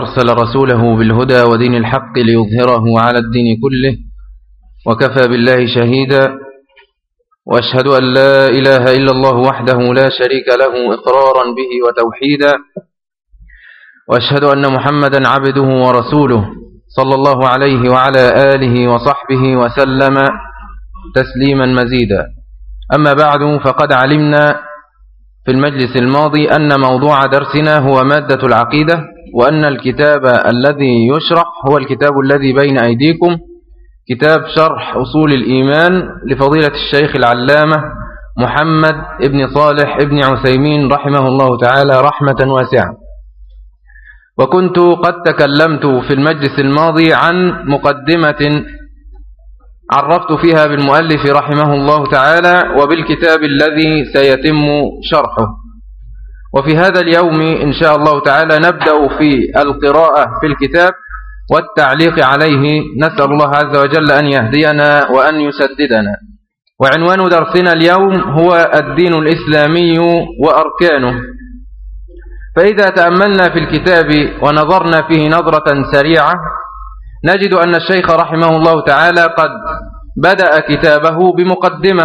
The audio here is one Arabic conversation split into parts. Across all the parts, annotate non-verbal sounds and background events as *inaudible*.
أرسل رسوله بالهدى ودين الحق ليظهره على الدين كله وكفى بالله شهيدا وأشهد أن لا إله إلا الله وحده لا شريك له إقرارا به وتوحيدا وأشهد أن محمدا عبده ورسوله صلى الله عليه وعلى آله وصحبه وسلم تسليما مزيدا. أما بعد فقد علمنا في المجلس الماضي أن موضوع درسنا هو مادة العقيدة وأن الكتاب الذي يشرح هو الكتاب الذي بين أيديكم. كتاب شرح أصول الإيمان لفضيلة الشيخ العلامة محمد ابن صالح ابن عثيمين رحمه الله تعالى رحمة واسعة. وكنت قد تكلمت في المجلس الماضي عن مقدمة عرفت فيها بالمؤلف رحمه الله تعالى وبالكتاب الذي سيتم شرحه. وفي هذا اليوم إن شاء الله تعالى نبدأ في القراءة في الكتاب والتعليق عليه. نسأل الله عز وجل أن يهدينا وأن يسددنا. وعنوان درسنا اليوم هو الدين الإسلامي وأركانه. فإذا تأملنا في الكتاب ونظرنا فيه نظرة سريعة نجد أن الشيخ رحمه الله تعالى قد بدأ كتابه بمقدمة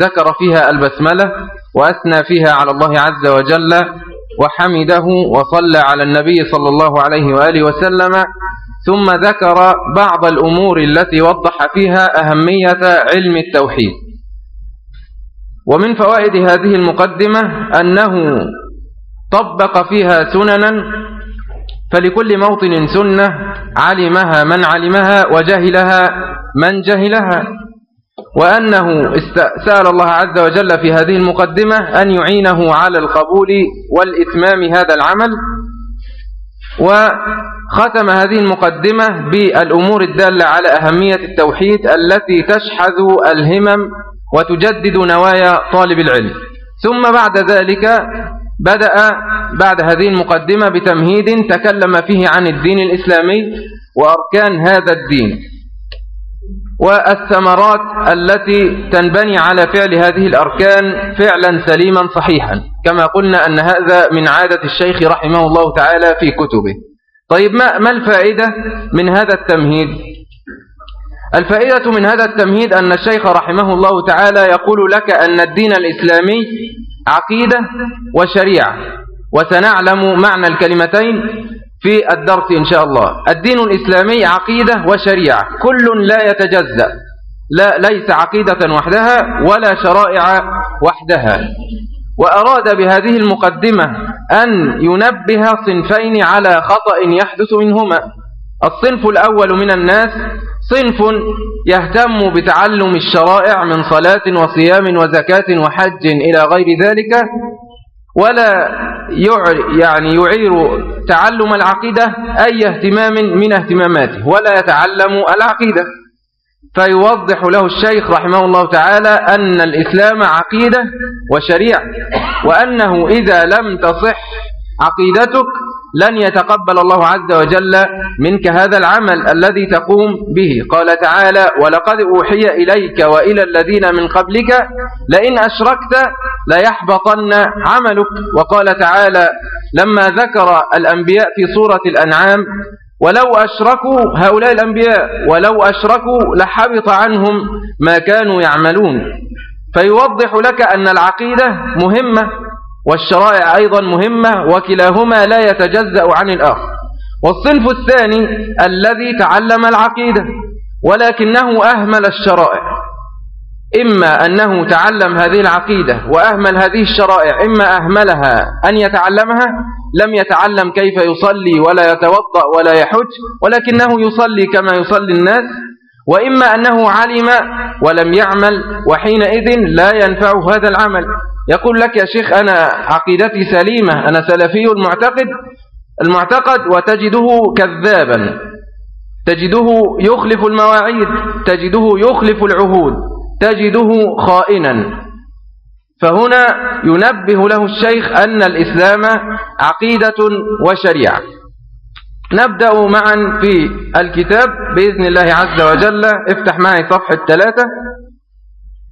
ذكر فيها البسملة وأثنى فيها على الله عز وجل وحمده وصلى على النبي صلى الله عليه وآله وسلم ثم ذكر بعض الأمور التي وضح فيها أهمية علم التوحيد. ومن فوائد هذه المقدمة أنه طبق فيها سننا فلكل موطن سنة علمها من علمها وجهلها من جهلها. وأنه سأل الله عز وجل في هذه المقدمة أن يعينه على القبول والإتمام هذا العمل. وختم هذه المقدمة بالأمور الدالة على أهمية التوحيد التي تشحذ الهمم وتجدد نوايا طالب العلم. ثم بعد ذلك بدأ بعد هذه المقدمة بتمهيد تكلم فيه عن الدين الإسلامي وأركان هذا الدين. والثمرات التي تنبني على فعل هذه الأركان فعلا سليما صحيحا كما قلنا أن هذا من عادة الشيخ رحمه الله تعالى في كتبه. طيب ما, ما الفائدة من هذا التمهيد؟ الفائدة من هذا التمهيد أن الشيخ رحمه الله تعالى يقول لك أن الدين الإسلامي عقيدة وشريعة وسنعلم معنى الكلمتين في الدرس إن شاء الله. الدين الإسلامي عقيدة وشريعة. كل لا يتجزأ. لا ليس عقيدة وحدها ولا شرائع وحدها. وأراد بهذه المقدمة أن ينبه صنفين على خطأ يحدث منهما. الصنف الأول من الناس صنف يهتم بتعلم الشرائع من صلاة وصيام وزكاة وحج إلى غير ذلك ولا يعني يعير تعلم العقيدة أي اهتمام من اهتماماته ولا يتعلم العقيدة. فيوضح له الشيخ رحمه الله تعالى أن الإسلام عقيدة وشريعة وأنه إذا لم تصح عقيدتك لن يتقبل الله عز وجل منك هذا العمل الذي تقوم به. قال تعالى ولقد أوحي إليك وإلى الذين من قبلك لئن أشركت ليحبطن عملك. وقال تعالى لما ذكر الأنبياء في سورة الأنعام ولو أشركوا هؤلاء الأنبياء ولو أشركوا لحبط عنهم ما كانوا يعملون. فيوضح لك أن العقيدة مهمة. والشرائع أيضا مهمة وكلاهما لا يتجزأ عن الآخر. والصنف الثاني الذي تعلم العقيدة ولكنه أهمل الشرائع. إما أنه تعلم هذه العقيدة وأهمل هذه الشرائع إما أهملها أن يتعلمها لم يتعلم كيف يصلي ولا يتوضأ ولا يحج ولكنه يصلي كما يصلي الناس. وإما أنه علم ولم يعمل وحينئذ لا ينفع هذا العمل. يقول لك يا شيخ أنا عقيدتي سليمة أنا سلفي المعتقد المعتقد وتجده كذابا تجده يخلف المواعيد تجده يخلف العهود تجده خائنا. فهنا ينبه له الشيخ أن الإسلام عقيدة وشريعة. نبدأ معا في الكتاب بإذن الله عز وجل. افتح معي صفحة ثلاثة.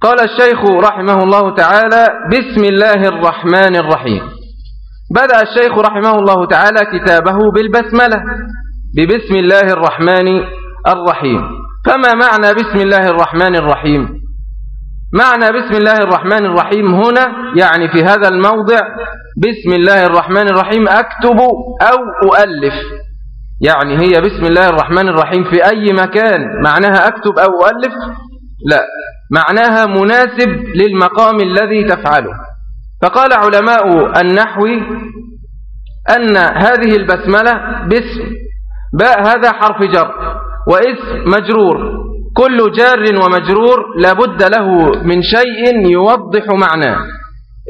قال الشيخ رحمه الله تعالى بسم الله الرحمن الرحيم. بدأ الشيخ رحمه الله تعالى كتابه بالبسملة ببسم الله الرحمن الرحيم. فما معنى بسم الله الرحمن الرحيم؟ معنى بسم الله الرحمن الرحيم هنا يعني في هذا الموضع بسم الله الرحمن الرحيم أكتب أو أؤلف. يعني هي بسم الله الرحمن الرحيم في أي مكان معناها أكتب أو أؤلف؟ لا. معناها مناسب للمقام الذي تفعله. فقال علماء النحو أن هذه البسملة باسم باء هذا حرف جر واسم مجرور. كل جار ومجرور لابد له من شيء يوضح معناه.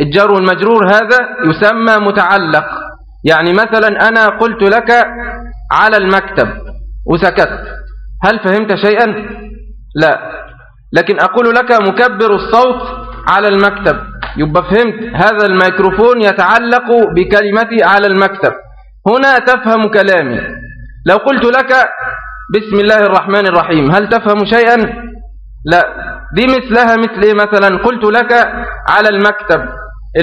الجر والمجرور هذا يسمى متعلق. يعني مثلا أنا قلت لك على المكتب وسكت. هل فهمت شيئا؟ لا. لكن أقول لك مكبر الصوت على المكتب. يبقى فهمت؟ هذا الميكروفون يتعلق بكلمتي على المكتب. هنا تفهم كلامي. لو قلت لك بسم الله الرحمن الرحيم هل تفهم شيئا؟ لا. دي مثلها مثل إيه مثلا؟ قلت لك على المكتب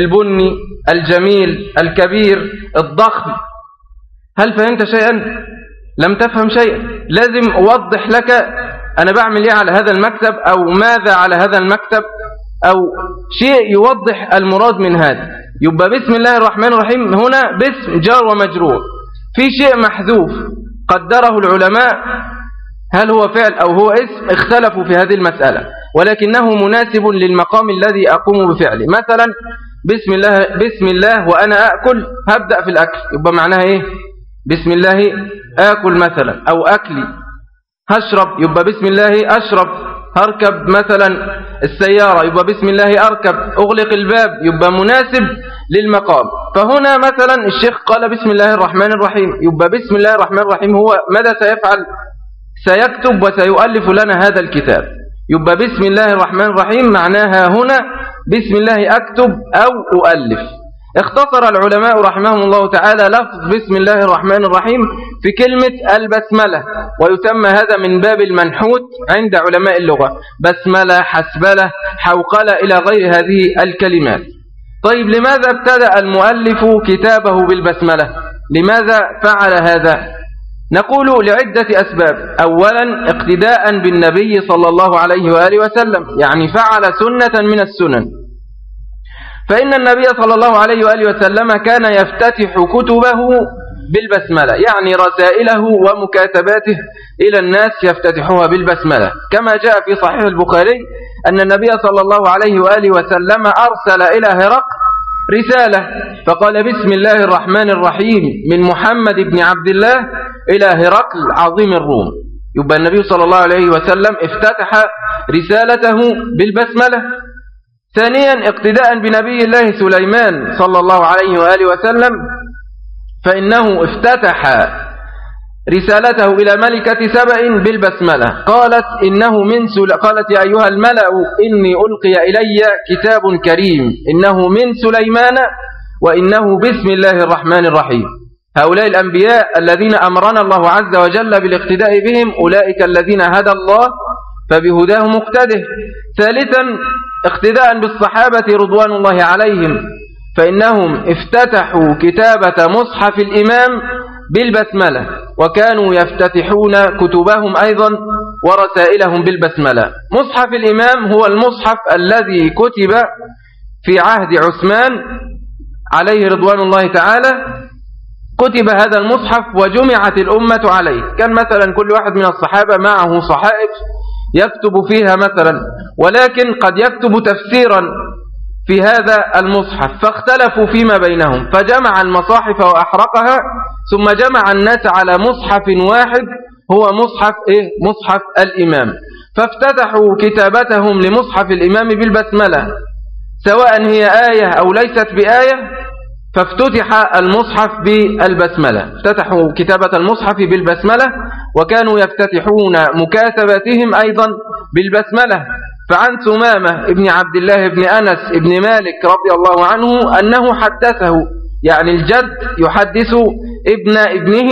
البني الجميل الكبير الضخم. هل فهمت شيئا؟ لم تفهم شيئا. لازم أوضح لك أنا بعمل إيه على هذا المكتب أو ماذا على هذا المكتب أو شيء يوضح المراد من هذا؟ يبقى بسم الله الرحمن الرحيم هنا باسم جار ومجرور. في شيء محذوف قدره العلماء هل هو فعل أو هو اسم؟ اختلفوا في هذه المسألة. ولكنه مناسب للمقام الذي أقوم بفعله. مثلا بسم الله, بسم الله وأنا أأكل هبدأ في الأكل. يبقى معناها إيه؟ بسم الله آكل مثلا أو أكلي. هشرب يبقى بسم الله أشرب. هركب مثلا السيارة يبقى بسم الله أركب. أغلق الباب يبقى مناسب للمقام. فهنا مثلا الشيخ قال بسم الله الرحمن الرحيم. يبقى بسم الله الرحمن الرحيم هو ماذا سيفعل؟ سيكتب وسيؤلف لنا هذا الكتاب. يبقى بسم الله الرحمن الرحيم معناها هنا بسم الله أكتب أو أؤلف. اختصر العلماء رحمهم الله تعالى لفظ بسم الله الرحمن الرحيم في كلمة البسملة ويسمى هذا من باب المنحوت عند علماء اللغة. بسملة حسبلة حوقلة إلى غير هذه الكلمات. طيب لماذا ابتدأ المؤلف كتابه بالبسملة؟ لماذا فعل هذا؟ نقول لعدة أسباب. أولا اقتداء بالنبي صلى الله عليه وآله وسلم يعني فعل سنة من السنن. فإن النبي صلى الله عليه وآله وسلم كان يفتتح كتبه بالبسملة يعني رسائله ومكاتباته إلى الناس يفتتحها بالبسملة. كما جاء في صحيح البخاري أن النبي صلى الله عليه وآله وسلم أرسل إلى هرق رسالة فقال بسم الله الرحمن الرحيم من محمد بن عبد الله إلى هرقل عظيم الروم. يبقى النبي صلى الله عليه وسلم افتتح رسالته بالبسملة. ثانيا اقتداء بنبي الله سليمان صلى الله عليه وآله وسلم فإنه افتتح رسالته إلى ملكة سبأ بالبسملة. قالت إنه من سل... قالت يا أيها الملأ إني ألقي إلي كتاب كريم. إنه من سليمان وإنه بسم الله الرحمن الرحيم. هؤلاء الأنبياء الذين أمرنا الله عز وجل بالاقتداء بهم أولئك الذين هدى الله فبهداه مقتده. ثالثا اقتداء بالصحابة رضوان الله عليهم فإنهم افتتحوا كتابة مصحف الإمام بالبسملة وكانوا يفتتحون كتبهم أيضا ورسائلهم بالبسملة. مصحف الإمام هو المصحف الذي كتب في عهد عثمان عليه رضوان الله تعالى. كتب هذا المصحف وجمعت الأمة عليه. كان مثلا كل واحد من الصحابة معه صحائف يكتب فيها مثلا ولكن قد يكتب تفسيرا في هذا المصحف. فاختلفوا فيما بينهم فجمع المصاحف وأحرقها ثم جمع الناس على مصحف واحد هو مصحف إيه؟ مصحف الإمام. فافتتحوا كتابتهم لمصحف الإمام بالبسملة سواء هي آية أو ليست بآية فافتتح المصحف بالبسملة. افتتحوا كتابة المصحف بالبسملة وكانوا يفتتحون مكاتبتهم أيضا بالبسملة. فعن ثمامة ابن عبد الله ابن أنس ابن مالك رضي الله عنه أنه حدثه يعني الجد يحدث ابن ابنه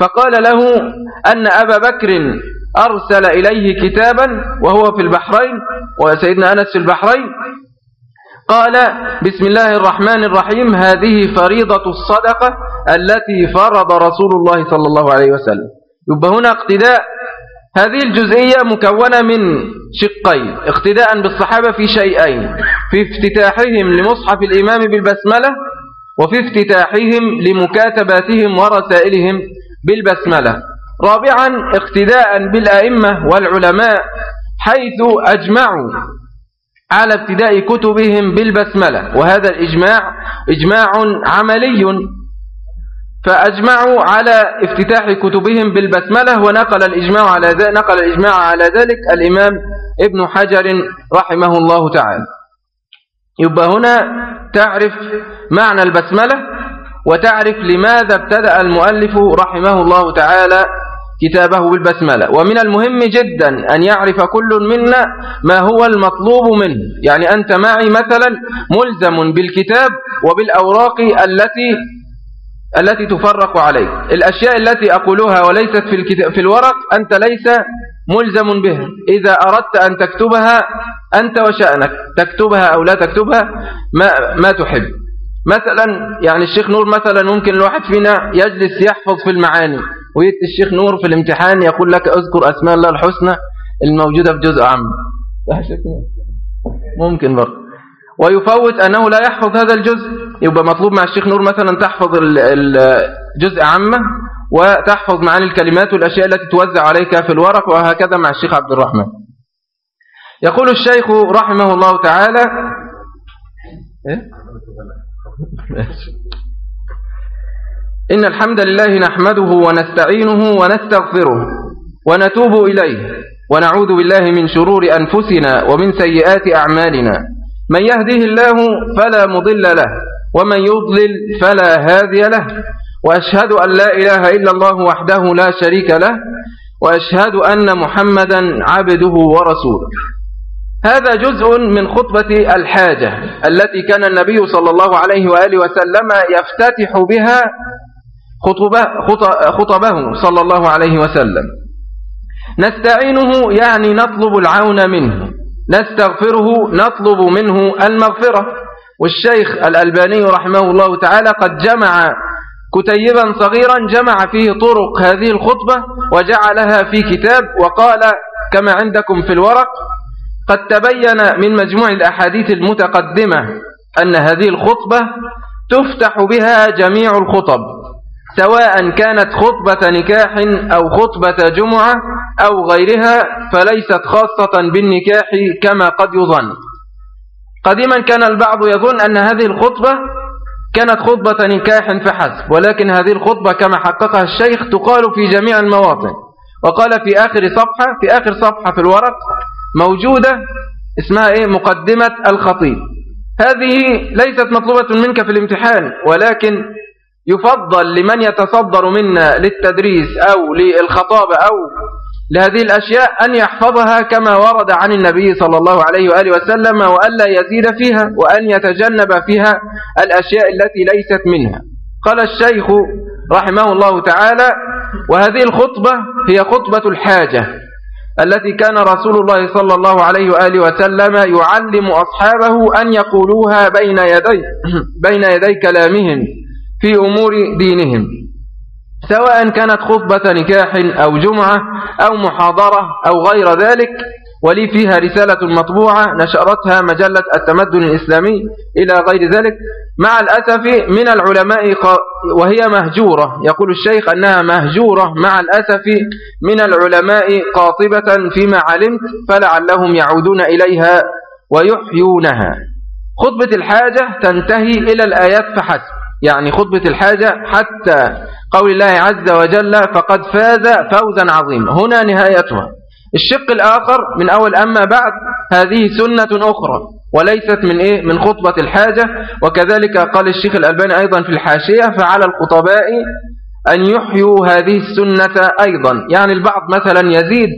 فقال له أن أبا بكر أرسل إليه كتابا وهو في البحرين وسيدنا أنس في البحرين. قال بسم الله الرحمن الرحيم هذه فريضة الصدقة التي فرض رسول الله صلى الله عليه وسلم. يبقى هنا اقتداء. هذه الجزئية مكونة من شقين. اقتداء بالصحابة في شيئين. في افتتاحهم لمصحف الإمام بالبسملة وفي افتتاحهم لمكاتباتهم ورسائلهم بالبسملة. رابعا اقتداء بالأئمة والعلماء حيث أجمعوا على ابتداء كتبهم بالبسملة. وهذا الإجماع إجماع عملي فأجمعوا على افتتاح كتبهم بالبسملة ونقل الإجماع على ذلك نقل الإجماع على ذلك الإمام ابن حجر رحمه الله تعالى. يبقى هنا تعرف معنى البسملة وتعرف لماذا ابتدأ المؤلف رحمه الله تعالى كتابه بالبسملة. ومن المهم جدا أن يعرف كل منا ما هو المطلوب منه. يعني أنت معي مثلا ملزم بالكتاب وبالأوراق التي التي تفرق عليك. الأشياء التي أقولها وليست في, الكتاب في الورق أنت ليس ملزم بها. إذا أردت أن تكتبها أنت وشأنك تكتبها أو لا تكتبها ما, ما تحب. مثلا يعني الشيخ نور مثلا ممكن الواحد فينا يجلس يحفظ في المعاني ويأتي الشيخ نور في الامتحان يقول لك اذكر أسماء الله الحسنى الموجودة في جزء عام. ممكن برضه. ويفوت أنه لا يحفظ هذا الجزء. يبقى مطلوب مع الشيخ نور مثلا تحفظ الجزء عامة وتحفظ معاني الكلمات والأشياء التي توزع عليك في الورق وهكذا مع الشيخ عبد الرحمن. يقول الشيخ رحمه الله تعالى إيه؟ *laughs* إن الحمد لله نحمده ونستعينه ونستغفره ونتوب إليه ونعوذ بالله من شرور أنفسنا ومن سيئات أعمالنا. من يهده الله فلا مضل له ومن يضلل فلا هادي له. وأشهد أن لا إله إلا الله وحده لا شريك له وأشهد أن محمدا عبده ورسوله. هذا جزء من خطبة الحاجة التي كان النبي صلى الله عليه وآله وسلم يفتتح بها خطبه, خطبه صلى الله عليه وسلم. نستعينه يعني نطلب العون منه. نستغفره نطلب منه المغفرة. والشيخ الألباني رحمه الله تعالى قد جمع كتيبا صغيرا جمع فيه طرق هذه الخطبة وجعلها في كتاب وقال كما عندكم في الورق قد تبين من مجموع الأحاديث المتقدمة أن هذه الخطبة تفتح بها جميع الخطب سواء كانت خطبة نكاح أو خطبة جمعة أو غيرها فليست خاصة بالنكاح كما قد يظن. قديما كان البعض يظن أن هذه الخطبة كانت خطبة نكاح فحسب ولكن هذه الخطبة كما حققها الشيخ تقال في جميع المواطن. وقال في آخر صفحة في آخر صفحة في الورق موجودة اسمها إيه؟ مقدمة الخطيب. هذه ليست مطلوبة منك في الامتحان ولكن يفضل لمن يتصدر منا للتدريس أو للخطابة أو لهذه الأشياء أن يحفظها كما ورد عن النبي صلى الله عليه وآله وسلم وألا يزيد فيها وأن يتجنب فيها الأشياء التي ليست منها. قال الشيخ رحمه الله تعالى وهذه الخطبة هي خطبة الحاجة التي كان رسول الله صلى الله عليه وآله وسلم يعلم أصحابه أن يقولوها بين يدي, *clears throat* بين يدي كلامهم في أمور دينهم. سواء كانت خطبة نكاح أو جمعة أو محاضرة أو غير ذلك ولي فيها رسالة مطبوعة نشرتها مجلة التمدن الإسلامي إلى غير ذلك. مع الأسف من العلماء وهي مهجورة. يقول الشيخ أنها مهجورة. مع الأسف من العلماء قاطبة فيما علمت فلعلهم يعودون إليها ويحيونها. خطبة الحاجة تنتهي إلى الآيات فحسب. يعني خطبة الحاجة حتى قول الله عز وجل فقد فاز فوزا عظيما. هنا نهايتها. الشق الآخر من أول أما بعد هذه سنة أخرى وليست من إيه؟ من خطبة الحاجة. وكذلك قال الشيخ الألباني أيضا في الحاشية فعلى الخطباء أن يحيوا هذه السنة أيضا. يعني البعض مثلا يزيد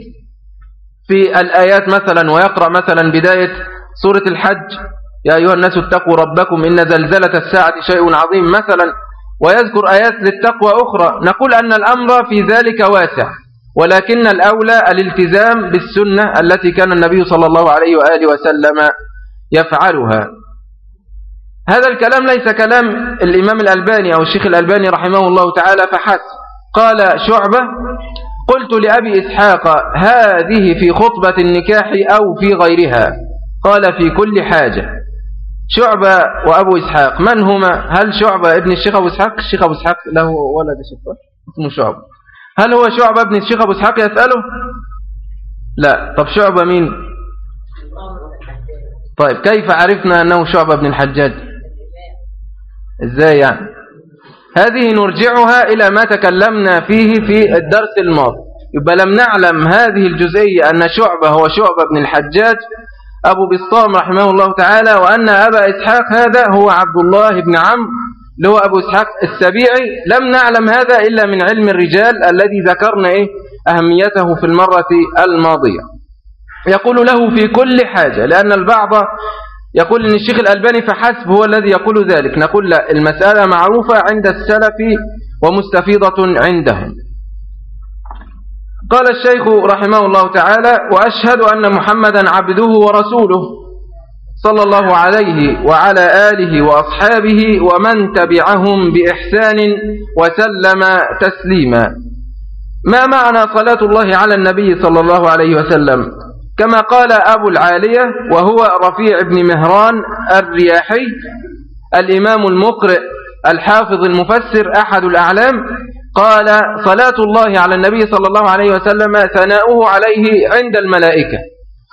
في الآيات مثلا ويقرأ مثلا بداية سورة الحج يا أيها الناس اتقوا ربكم إن زلزلة الساعة شيء عظيم مثلا ويذكر آيات للتقوى أخرى. نقول أن الأمر في ذلك واسع ولكن الأولى الالتزام بالسنة التي كان النبي صلى الله عليه وآله وسلم يفعلها. هذا الكلام ليس كلام الإمام الألباني أو الشيخ الألباني رحمه الله تعالى فحسب. قال شعبة قلت لأبي إسحاق هذه في خطبة النكاح أو في غيرها؟ قال في كل حاجة. شعبة وأبو إسحاق. من هما؟ هل شعبة ابن الشيخ أبو إسحاق؟ الشيخ أبو إسحاق له ولد شفة اسمه شعبة. هل هو شعبة ابن الشيخ أبو إسحاق يسأله؟ لا. طب شعبة مين؟ طيب كيف عرفنا أنه شعبة بن الحجاج؟ إزاي يعني؟ هذه نرجعها إلى ما تكلمنا فيه في الدرس الماضي. يبقى لم نعلم هذه الجزئية أن شعبة هو شعبة بن الحجاج أبو بسطام رحمه الله تعالى وأن أبا إسحاق هذا هو عبد الله بن عمرو اللي هو أبو إسحاق السبيعي. لم نعلم هذا إلا من علم الرجال الذي ذكرنا إيه؟ أهميته في المرة الماضية. يقول له في كل حاجة لأن البعض يقول إن الشيخ الألباني فحسب هو الذي يقول ذلك. نقول لا المسألة معروفة عند السلف ومستفيضة عندهم. قال الشيخ رحمه الله تعالى وأشهد أن محمدا عبده ورسوله صلى الله عليه وعلى آله وأصحابه ومن تبعهم بإحسان وسلم تسليما. ما معنى صلاة الله على النبي صلى الله عليه وسلم؟ كما قال أبو العالية وهو رفيع بن مهران الرياحي الإمام المقرئ الحافظ المفسر أحد الأعلام قال صلاة الله على النبي صلى الله عليه وسلم ثناؤه عليه عند الملائكة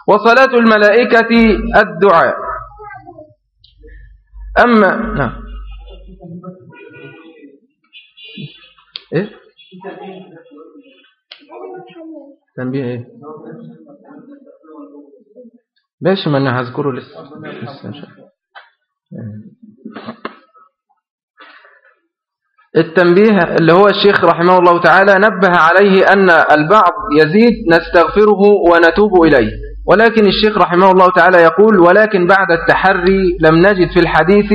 وصلاة الملائكة الدعاء. أما نعم. إيه؟ تنبيه إيه؟ ماشي ما أنا هذكره لسه. لسه إن شاء الله. التنبيه اللي هو الشيخ رحمه الله تعالى نبه عليه أن البعض يزيد نستغفره ونتوب إليه. ولكن الشيخ رحمه الله تعالى يقول ولكن بعد التحري لم نجد في الحديث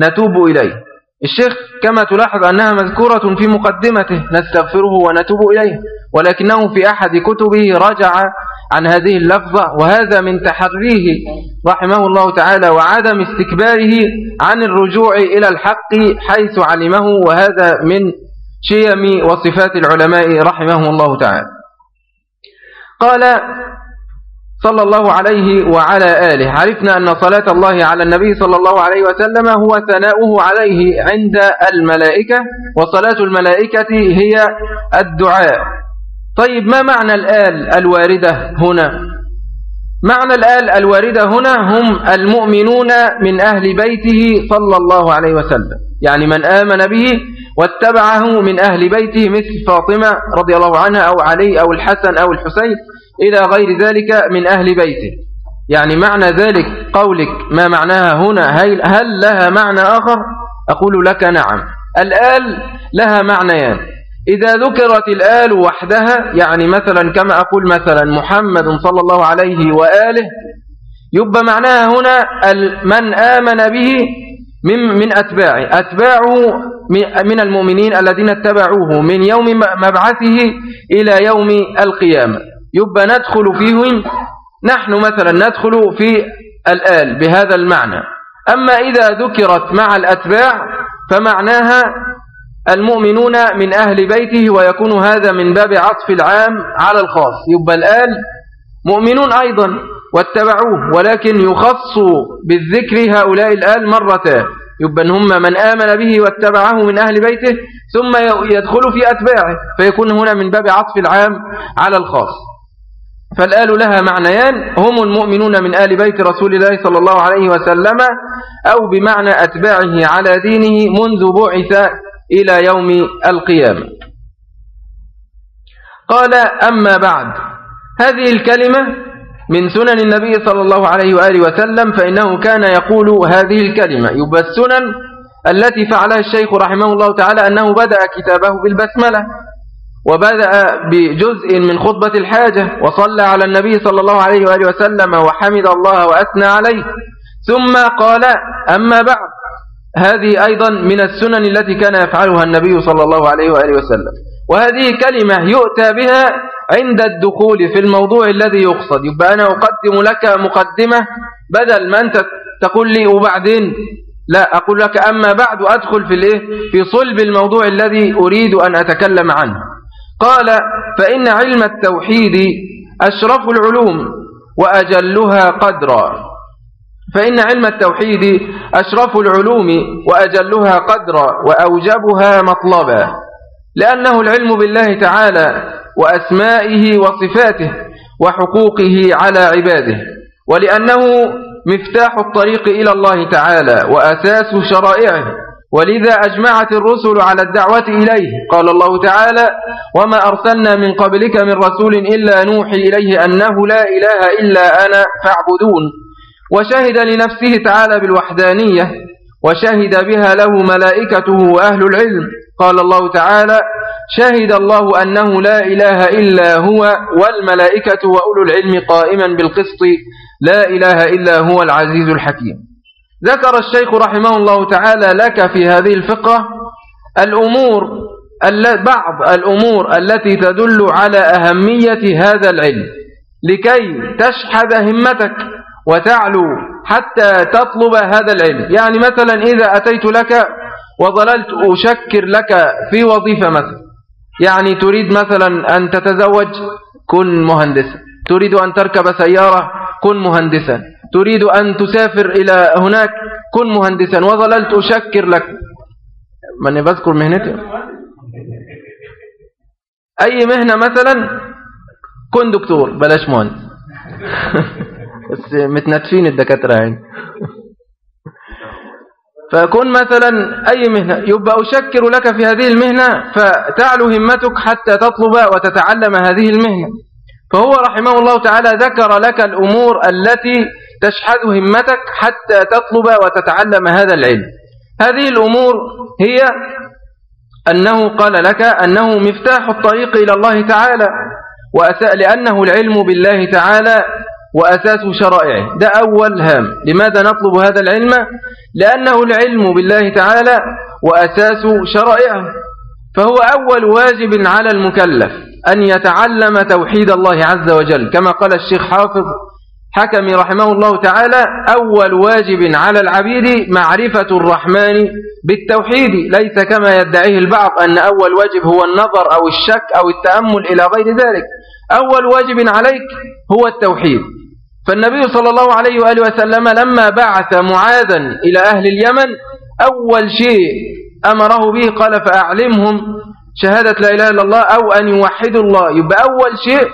نتوب إليه. الشيخ كما تلاحظ أنها مذكورة في مقدمته نستغفره ونتوب إليه. ولكنه في أحد كتبه رجع عن هذه اللفظة وهذا من تحريه رحمه الله تعالى وعدم استكباره عن الرجوع إلى الحق حيث علمه وهذا من شيم وصفات العلماء رحمهم الله تعالى. قال صلى الله عليه وعلى آله عرفنا أن صلاة الله على النبي صلى الله عليه وسلم هو ثناؤه عليه عند الملائكة وصلاة الملائكة هي الدعاء. طيب ما معنى الآل الواردة هنا؟ معنى الآل الواردة هنا هم المؤمنون من أهل بيته صلى الله عليه وسلم. يعني من آمن به واتبعه من أهل بيته مثل فاطمة رضي الله عنها أو علي أو الحسن أو الحسين إلى غير ذلك من أهل بيته. يعني معنى ذلك قولك ما معناها هنا؟ هل لها معنى آخر؟ أقول لك نعم. الآل لها معنيان. إذا ذكرت الآل وحدها يعني مثلا كما أقول مثلا محمد صلى الله عليه وآله يبقى معناها هنا من آمن به من, من أتباعه. أتباعه من المؤمنين الذين اتبعوه من يوم مبعثه إلى يوم القيامة. يبقى ندخل فيهم نحن مثلا ندخل في الآل بهذا المعنى. أما إذا ذكرت مع الأتباع فمعناها المؤمنون من أهل بيته ويكون هذا من باب عطف العام على الخاص. يبقى الآل مؤمنون أيضا واتبعوه ولكن يخص بالذكر هؤلاء الآل مرتان. يبقى هم من آمن به واتبعه من أهل بيته ثم يدخل في أتباعه فيكون هنا من باب عطف العام على الخاص. فالآل لها معنيان هم المؤمنون من آل بيت رسول الله صلى الله عليه وسلم أو بمعنى أتباعه على دينه منذ بعث إلى يوم القيامة. قال أما بعد. هذه الكلمة من سنن النبي صلى الله عليه وآله وسلم فإنه كان يقول هذه الكلمة. يبقى السنن التي فعلها الشيخ رحمه الله تعالى أنه بدأ كتابه بالبسملة وبدأ بجزء من خطبة الحاجة وصلى على النبي صلى الله عليه وآله وسلم وحمد الله وأثنى عليه. ثم قال أما بعد. هذه أيضا من السنن التي كان يفعلها النبي صلى الله عليه وآله وسلم. وهذه كلمة يؤتى بها عند الدخول في الموضوع الذي يقصد. يبقى أنا أقدم لك مقدمة بدل ما أنت تقول لي وبعدين. لا أقول لك أما بعد أدخل في الإيه؟ في صلب الموضوع الذي أريد أن أتكلم عنه. قال فإن علم التوحيد أشرف العلوم وأجلها قدرا. فإن علم التوحيد أشرف العلوم وأجلها قدرا وأوجبها مطلبا لأنه العلم بالله تعالى وأسمائه وصفاته وحقوقه على عباده ولأنه مفتاح الطريق إلى الله تعالى وأساس شرائعه ولذا أجمعت الرسل على الدعوة إليه. قال الله تعالى وما أرسلنا من قبلك من رسول إلا نوحي إليه أنه لا إله إلا أنا فاعبدون وشهد لنفسه تعالى بالوحدانية وشهد بها له ملائكته وأهل العلم. قال الله تعالى شهد الله أنه لا إله إلا هو والملائكة وأولو العلم قائما بالقسط لا إله إلا هو العزيز الحكيم. ذكر الشيخ رحمه الله تعالى لك في هذه الفقرة الأمور بعض الأمور التي تدل على أهمية هذا العلم لكي تشحذ همتك. وتعلو حتى تطلب هذا العلم. يعني مثلا إذا أتيت لك وظللت أشكر لك في وظيفة مثلا. يعني تريد مثلا أن تتزوج كن مهندسا. تريد أن تركب سيارة كن مهندسا. تريد أن تسافر إلى هناك كن مهندسا. وظللت أشكر لك. من بذكر مهنتي؟ أي مهنة مثلا؟ كن دكتور. بلاش مهندس. *laughs* بس متنتفين الدكاترة يعني. فكن مثلا أي مهنة يبقى أشكر لك في هذه المهنة فتعلو همتك حتى تطلب وتتعلم هذه المهنة. فهو رحمه الله تعالى ذكر لك الأمور التي تشحذ همتك حتى تطلب وتتعلم هذا العلم. هذه الأمور هي أنه قال لك أنه مفتاح الطريق إلى الله تعالى لأنه العلم بالله تعالى وأساس شرائعه. ده أول هام لماذا نطلب هذا العلم؟ لأنه العلم بالله تعالى وأساس شرائعه. فهو أول واجب على المكلف أن يتعلم توحيد الله عز وجل. كما قال الشيخ حافظ حكم رحمه الله تعالى أول واجب على العبيد معرفة الرحمن بالتوحيد. ليس كما يدعيه البعض أن أول واجب هو النظر أو الشك أو التأمل إلى غير ذلك. أول واجب عليك هو التوحيد. فالنبي صلى الله عليه وآله وسلم لما بعث معاذا إلى أهل اليمن أول شيء أمره به قال فأعلمهم شهادة لا إله إلا الله أو أن يوحدوا الله. يبقى أول شيء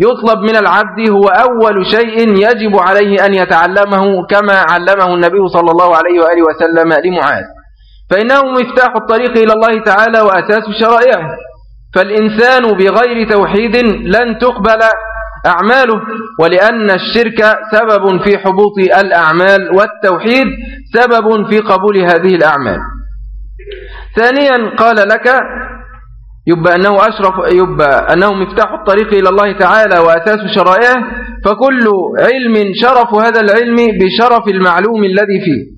يطلب من العبد هو أول شيء يجب عليه أن يتعلمه كما علمه النبي صلى الله عليه وآله وسلم لمعاذ. فإنه مفتاح الطريق إلى الله تعالى وأساس شرائعه. فالإنسان بغير توحيد لن تقبل أعماله ولأن الشرك سبب في حبوط الأعمال والتوحيد سبب في قبول هذه الأعمال. ثانيا قال لك يبقى أنه أشرف يبقى أنه مفتاح الطريق إلى الله تعالى وأساس شرائعه فكل علم شرف هذا العلم بشرف المعلوم الذي فيه.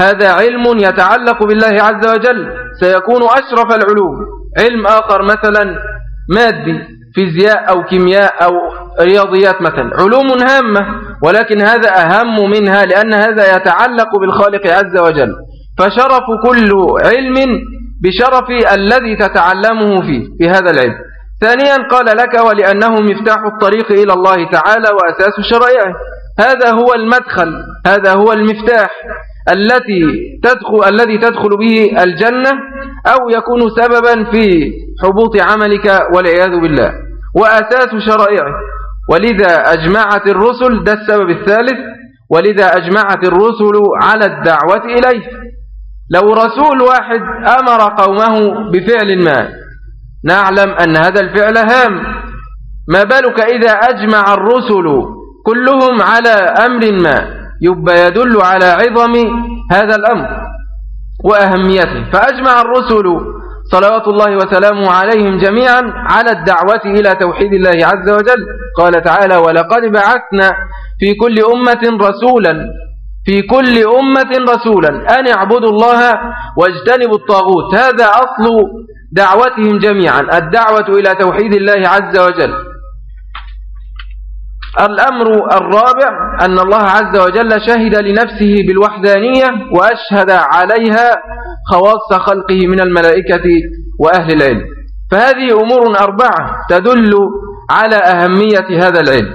هذا علم يتعلق بالله عز وجل. سيكون أشرف العلوم. علم آخر مثلا مادي فيزياء أو كيمياء أو رياضيات مثلا. علوم هامة ولكن هذا أهم منها لأن هذا يتعلق بالخالق عز وجل. فشرف كل علم بشرف الذي تتعلمه فيه في هذا العلم. ثانيا قال لك ولأنه مفتاح الطريق إلى الله تعالى وأساس شرائعه. هذا هو المدخل هذا هو المفتاح. التي تدخل الذي تدخل به الجنة أو يكون سببا في حبوط عملك والعياذ بالله. وأساس شرائعه. ولذا أجمعت الرسل ده السبب الثالث. ولذا أجمعت الرسل على الدعوة إليه. لو رسول واحد أمر قومه بفعل ما نعلم أن هذا الفعل هام. ما بالك إذا أجمع الرسل كلهم على أمر ما؟ يبقى يدل على عظم هذا الأمر وأهميته. فأجمع الرسل صلوات الله وسلامه عليهم جميعا على الدعوة إلى توحيد الله عز وجل. قال تعالى ولقد بعثنا في كل أمة رسولا في كل أمة رسولا أن اعبدوا الله واجتنبوا الطاغوت. هذا أصل دعوتهم جميعا الدعوة إلى توحيد الله عز وجل. الأمر الرابع أن الله عز وجل شهد لنفسه بالوحدانية وأشهد عليها خواص خلقه من الملائكة وأهل العلم. فهذه أمور أربعة تدل على أهمية هذا العلم.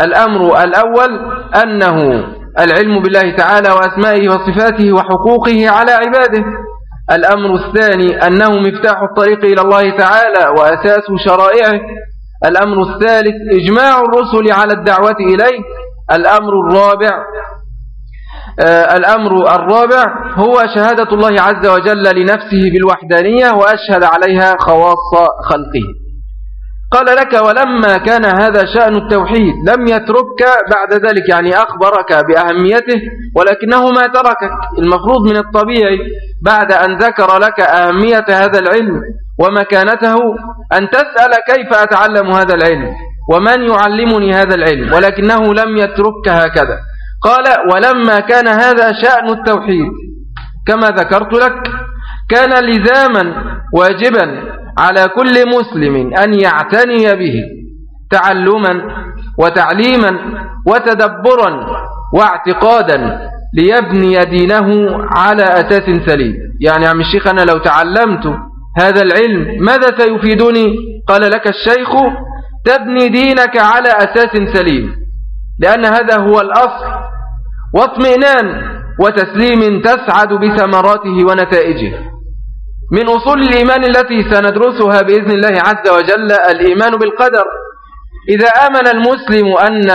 الأمر الأول أنه العلم بالله تعالى وأسمائه وصفاته وحقوقه على عباده. الأمر الثاني أنه مفتاح الطريق إلى الله تعالى وأساس شرائعه. الأمر الثالث إجماع الرسل على الدعوة إليه. الأمر الرابع آه الأمر الرابع هو شهادة الله عز وجل لنفسه بالوحدانية وأشهد عليها خواص خلقه. قال لك ولما كان هذا شأن التوحيد لم يتركك بعد ذلك يعني أخبرك بأهميته ولكنه ما تركك. المفروض من الطبيعي بعد أن ذكر لك أهمية هذا العلم ومكانته أن تسأل كيف أتعلم هذا العلم ومن يعلمني هذا العلم ولكنه لم يتركك هكذا. قال ولما كان هذا شأن التوحيد كما ذكرت لك كان لزاما واجبا على كل مسلم أن يعتني به تعلما وتعليما وتدبرا واعتقادا ليبني دينه على أساس سليم. يعني عم الشيخ أنا لو تعلمت هذا العلم ماذا سيفيدني؟ قال لك الشيخ تبني دينك على أساس سليم. لأن هذا هو الأصل. واطمئنان وتسليم تسعد بثمراته ونتائجه. من أصول الإيمان التي سندرسها بإذن الله عز وجل الإيمان بالقدر. إذا آمن المسلم أن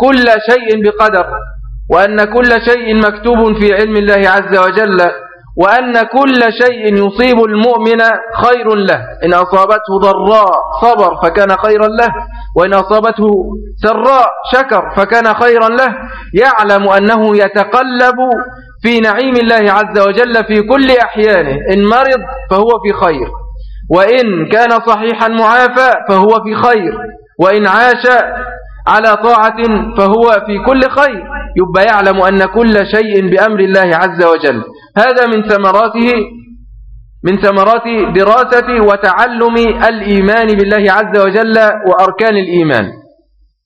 كل شيء بقدر وأن كل شيء مكتوب في علم الله عز وجل وأن كل شيء يصيب المؤمن خير له. إن أصابته ضراء صبر فكان خيرا له وإن أصابته سراء شكر فكان خيرا له. يعلم أنه يتقلب في نعيم الله عز وجل في كل أحيانه إن مرض فهو في خير. وإن كان صحيحا معافى فهو في خير. وإن عاش على طاعة فهو في كل خير. يبقى يعلم أن كل شيء بأمر الله عز وجل. هذا من ثمراته من ثمرات دراسة وتعلم الإيمان بالله عز وجل وأركان الإيمان.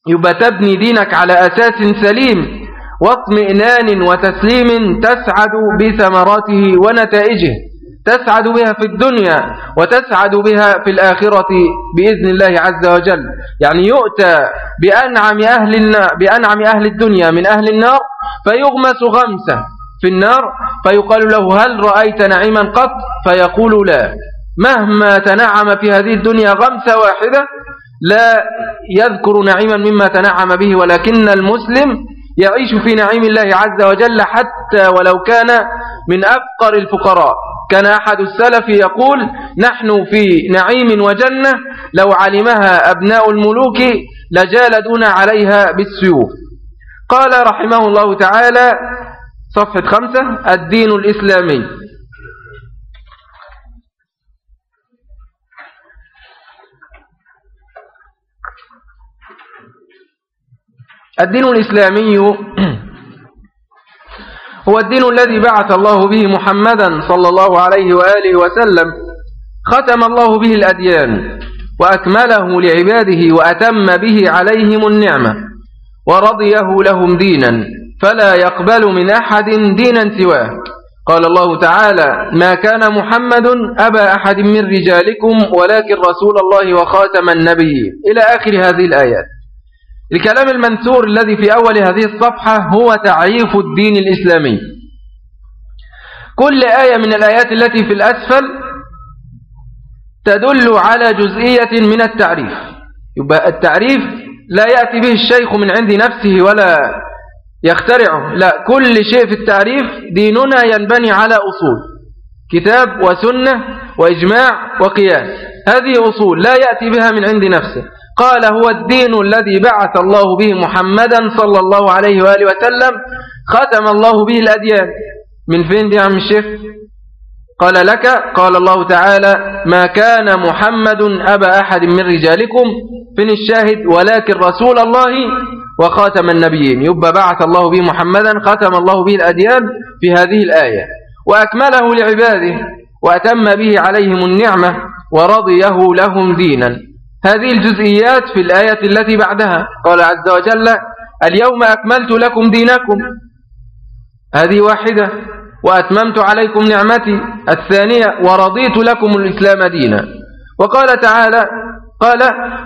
يبقى تبني دينك على أساس سليم. واطمئنان وتسليم تسعد بثمراته ونتائجه. تسعد بها في الدنيا وتسعد بها في الآخرة بإذن الله عز وجل. يعني يؤتى بأنعم أهل, بأنعم أهل الدنيا من أهل النار فيغمس غمسة في النار فيقال له هل رأيت نعيما قط؟ فيقول لا. مهما تنعم في هذه الدنيا غمسة واحدة لا يذكر نعيما مما تنعم به ولكن المسلم يعيش في نعيم الله عز وجل حتى ولو كان من أفقر الفقراء. كان أحد السلف يقول نحن في نعيم وجنة لو علمها أبناء الملوك لجالدون عليها بالسيوف. قال رحمه الله تعالى صفحة خمسة الدين الإسلامي. الدين الإسلامي *clears throat* هو الدين الذي بعث الله به محمدا صلى الله عليه وآله وسلم ختم الله به الأديان وأكمله لعباده وأتم به عليهم النعمة ورضيه لهم دينا فلا يقبل من أحد دينا سواه. قال الله تعالى ما كان محمد أبا أحد من رجالكم ولكن رسول الله وخاتم النبيين. إلى آخر هذه الآيات. الكلام المنثور الذي في أول هذه الصفحة هو تعريف الدين الإسلامي. كل آية من الآيات التي في الأسفل تدل على جزئية من التعريف. يبقى التعريف لا يأتي به الشيخ من عند نفسه ولا يخترعه. لا كل شيء في التعريف ديننا ينبني على أصول. كتاب وسنة وإجماع وقياس. هذه أصول لا يأتي بها من عند نفسه. قال هو الدين الذي بعث الله به محمدا صلى الله عليه وآله وسلم. ختم الله به الأديان من فين دي عم الشيخ؟ قال لك قال الله تعالى ما كان محمد أبا أحد من رجالكم فين الشاهد؟ ولكن رسول الله وخاتم النبيين. يبقى بعث الله به محمدا ختم الله به الأديان في هذه الآية. وأكمله لعباده وأتم به عليهم النعمة ورضيه لهم دينا. هذه الجزئيات في الآية التي بعدها. قال عز وجل اليوم أكملت لكم دينكم. هذه واحدة. وأتممت عليكم نعمتي. الثانية ورضيت لكم الإسلام دينا. وقال تعالى قال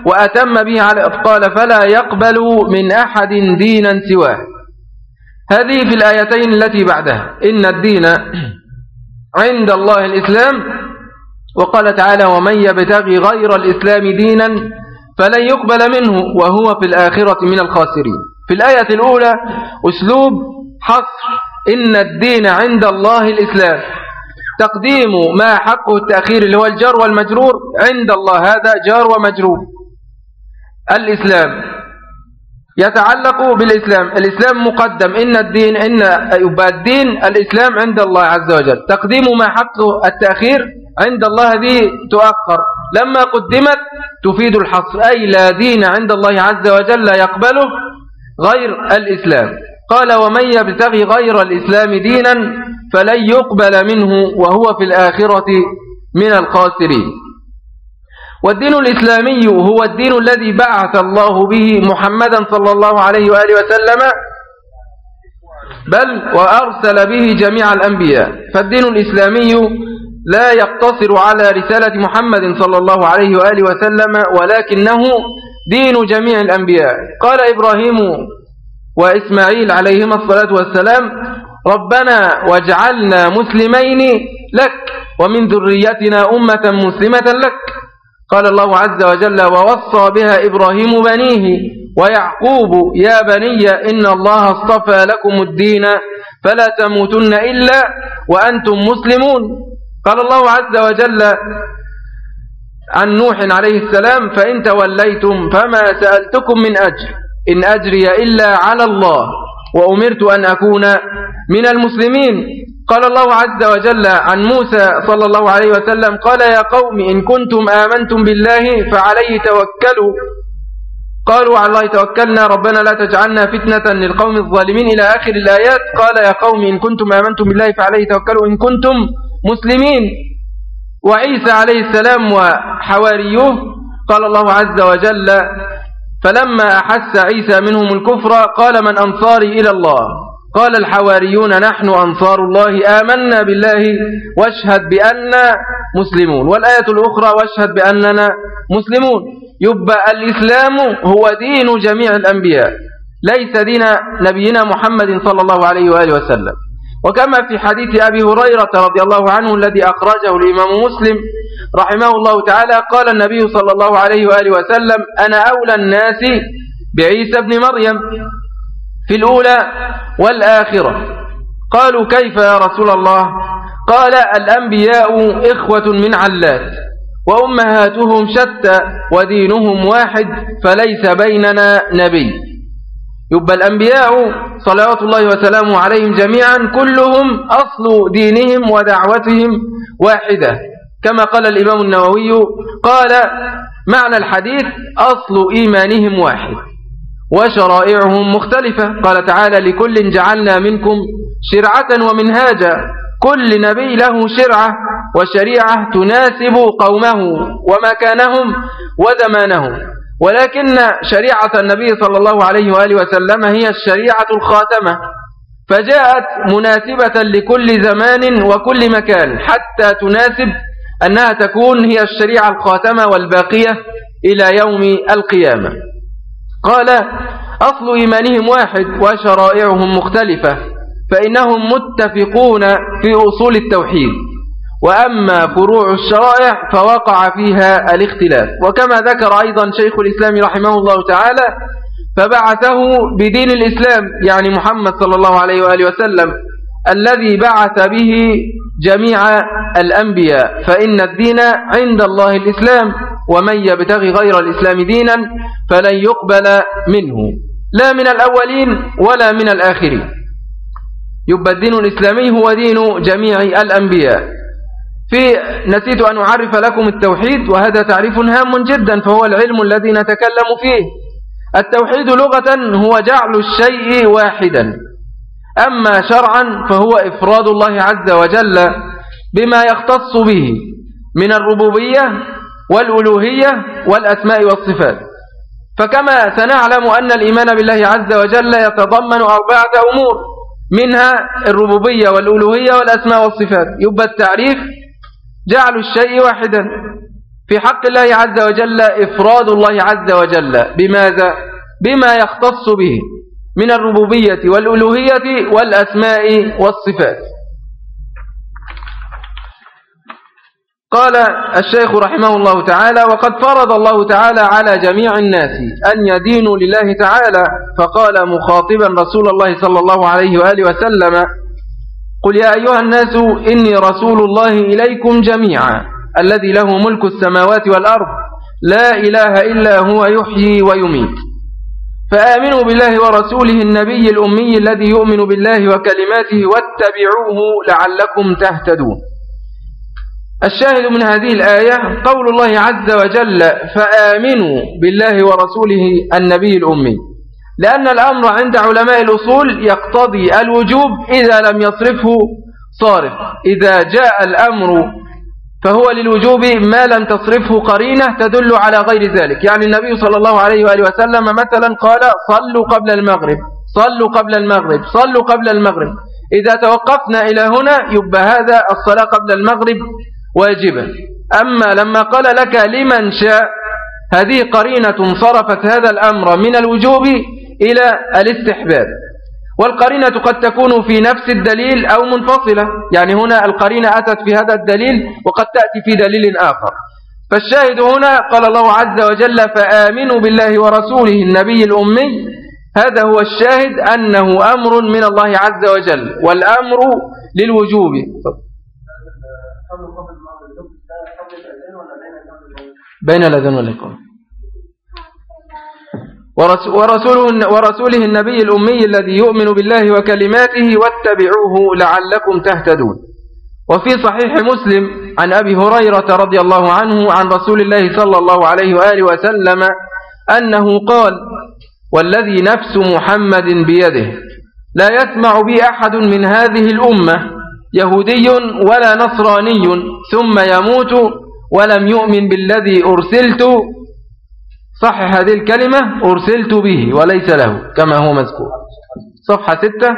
وأتم به على قال فلا يقبل من أحد دينا سواه. هذه في الآيتين التي بعدها. إن الدين عند الله الإسلام وقال تعالى ومن يبتغي غير الإسلام دينا فلن يقبل منه وهو في الآخرة من الخاسرين. في الآية الأولى أسلوب حصر إن الدين عند الله الإسلام. تقديم ما حقه التأخير اللي هو الجار والمجرور. عند الله هذا جار ومجرور. الإسلام. يتعلق بالإسلام. الإسلام مقدم. إن الدين إن يبقى الدين الإسلام عند الله عز وجل. تقديم ما حقه التأخير عند الله هذه تؤخر. لما قدمت تفيد الحصر. أي لا دين عند الله عز وجل يقبله غير الإسلام. قال ومن يبتغي غير الإسلام دينا فلن يقبل منه وهو في الآخرة من الخاسرين. والدين الإسلامي هو الدين الذي بعث الله به محمدا صلى الله عليه وآله وسلم بل وأرسل به جميع الأنبياء. فالدين الإسلامي لا يقتصر على رسالة محمد صلى الله عليه وآله وسلم ولكنه دين جميع الأنبياء. قال إبراهيم وإسماعيل عليهما الصلاة والسلام ربنا واجعلنا مسلمين لك ومن ذريتنا أمة مسلمة لك. قال الله عز وجل ووصى بها إبراهيم بنيه ويعقوب يا بني إن الله اصطفى لكم الدين فلا تموتن إلا وأنتم مسلمون. قال الله عز وجل عن نوح عليه السلام فإن توليتم فما سألتكم من أجر إن أجري إلا على الله وأمرت أن أكون من المسلمين. قال الله عز وجل عن موسى صلى الله عليه وسلم قال يا قوم إن كنتم آمنتم بالله فعليه توكلوا. قالوا على الله توكلنا ربنا لا تجعلنا فتنة للقوم الظالمين إلى آخر الآيات. قال يا قوم إن كنتم آمنتم بالله فعليه توكلوا إن كنتم مسلمين. وعيسى عليه السلام وحواريوه قال الله عز وجل فلما أحس عيسى منهم الكفر قال من أنصاري إلى الله. قال الحواريون نحن أنصار الله آمنا بالله واشهد بأننا مسلمون والآية الأخرى واشهد بأننا مسلمون يبقى الإسلام هو دين جميع الأنبياء ليس دين نبينا محمد صلى الله عليه وآله وسلم وكما في حديث أبي هريرة رضي الله عنه الذي أخرجه الإمام مسلم رحمه الله تعالى قال النبي صلى الله عليه وآله وسلم أنا أولى الناس بعيسى بن مريم في الأولى والآخرة. قالوا كيف يا رسول الله؟ قال الأنبياء إخوة من علات وأمهاتهم شتى ودينهم واحد فليس بيننا نبي. يبقى الأنبياء صلوات الله وسلامه عليهم جميعا كلهم أصل دينهم ودعوتهم واحدة. كما قال الإمام النووي قال معنى الحديث أصل إيمانهم واحد. وشرائعهم مختلفة. قال تعالى لكل جعلنا منكم شرعة ومنهاجا. كل نبي له شرعة وشريعة تناسب قومه ومكانهم وزمانهم. ولكن شريعة النبي صلى الله عليه وآله وسلم هي الشريعة الخاتمة. فجاءت مناسبة لكل زمان وكل مكان حتى تناسب أنها تكون هي الشريعة الخاتمة والباقية إلى يوم القيامة. قال أصل إيمانهم واحد وشرائعهم مختلفة فإنهم متفقون في أصول التوحيد. وأما فروع الشرائع فوقع فيها الاختلاف. وكما ذكر أيضا شيخ الإسلام رحمه الله تعالى فبعثه بدين الإسلام يعني محمد صلى الله عليه وآله وسلم الذي بعث به جميع الأنبياء. فإن الدين عند الله الإسلام ومن يبتغي غير الإسلام دينا فلن يقبل منه. لا من الأولين ولا من الآخرين. يبقى الدين الإسلامي هو دين جميع الأنبياء. في نسيت أن أعرف لكم التوحيد وهذا تعريف هام جدا فهو العلم الذي نتكلم فيه. التوحيد لغة هو جعل الشيء واحدا. أما شرعا فهو إفراد الله عز وجل بما يختص به من الربوبية والألوهية والأسماء والصفات. فكما سنعلم أن الإيمان بالله عز وجل يتضمن أربعة أمور منها الربوبية والألوهية والأسماء والصفات. يبقى التعريف جعل الشيء واحدا. في حق الله عز وجل إفراد الله عز وجل. بماذا؟ بما يختص به من الربوبية والألوهية والأسماء والصفات. قال الشيخ رحمه الله تعالى وقد فرض الله تعالى على جميع الناس أن يدينوا لله تعالى. فقال مخاطبا رسول الله صلى الله عليه وآله وسلم قل يا أيها الناس إني رسول الله إليكم جميعا الذي له ملك السماوات والأرض لا إله إلا هو يحيي ويميت. فآمنوا بالله ورسوله النبي الأمي الذي يؤمن بالله وكلماته واتبعوه لعلكم تهتدون. الشاهد من هذه الآية قول الله عز وجل فآمنوا بالله ورسوله النبي الأمي. لأن الأمر عند علماء الأصول يقتضي الوجوب إذا لم يصرفه صارف. إذا جاء الأمر فهو للوجوب ما لم تصرفه قرينة تدل على غير ذلك. يعني النبي صلى الله عليه وآله وسلم مثلا قال صلوا قبل المغرب صلوا قبل المغرب صلوا قبل المغرب. إذا توقفنا إلى هنا يبقى هذا الصلاة قبل المغرب واجبا أما لما قال لك لمن شاء هذه قرينة صرفت هذا الأمر من الوجوب إلى الاستحباب. والقرينة قد تكون في نفس الدليل أو منفصلة. يعني هنا القرينة أتت في هذا الدليل وقد تأتي في دليل آخر. فالشاهد هنا قال الله عز وجل فآمنوا بالله ورسوله النبي الأمي هذا هو الشاهد أنه أمر من الله عز وجل والأمر للوجوب. بين الأذان والإقامة. ورسوله, ورسوله النبي الأمي الذي يؤمن بالله وكلماته واتبعوه لعلكم تهتدون. وفي صحيح مسلم عن أبي هريرة رضي الله عنه عن رسول الله صلى الله عليه وآله وسلم أنه قال والذي نفس محمد بيده لا يسمع بي أحد من هذه الأمة يهودي ولا نصراني ثم يموت ولم يؤمن بالذي أرسلت. صحح هذه الكلمة أرسلت به وليس له كما هو مذكور. صفحة ستة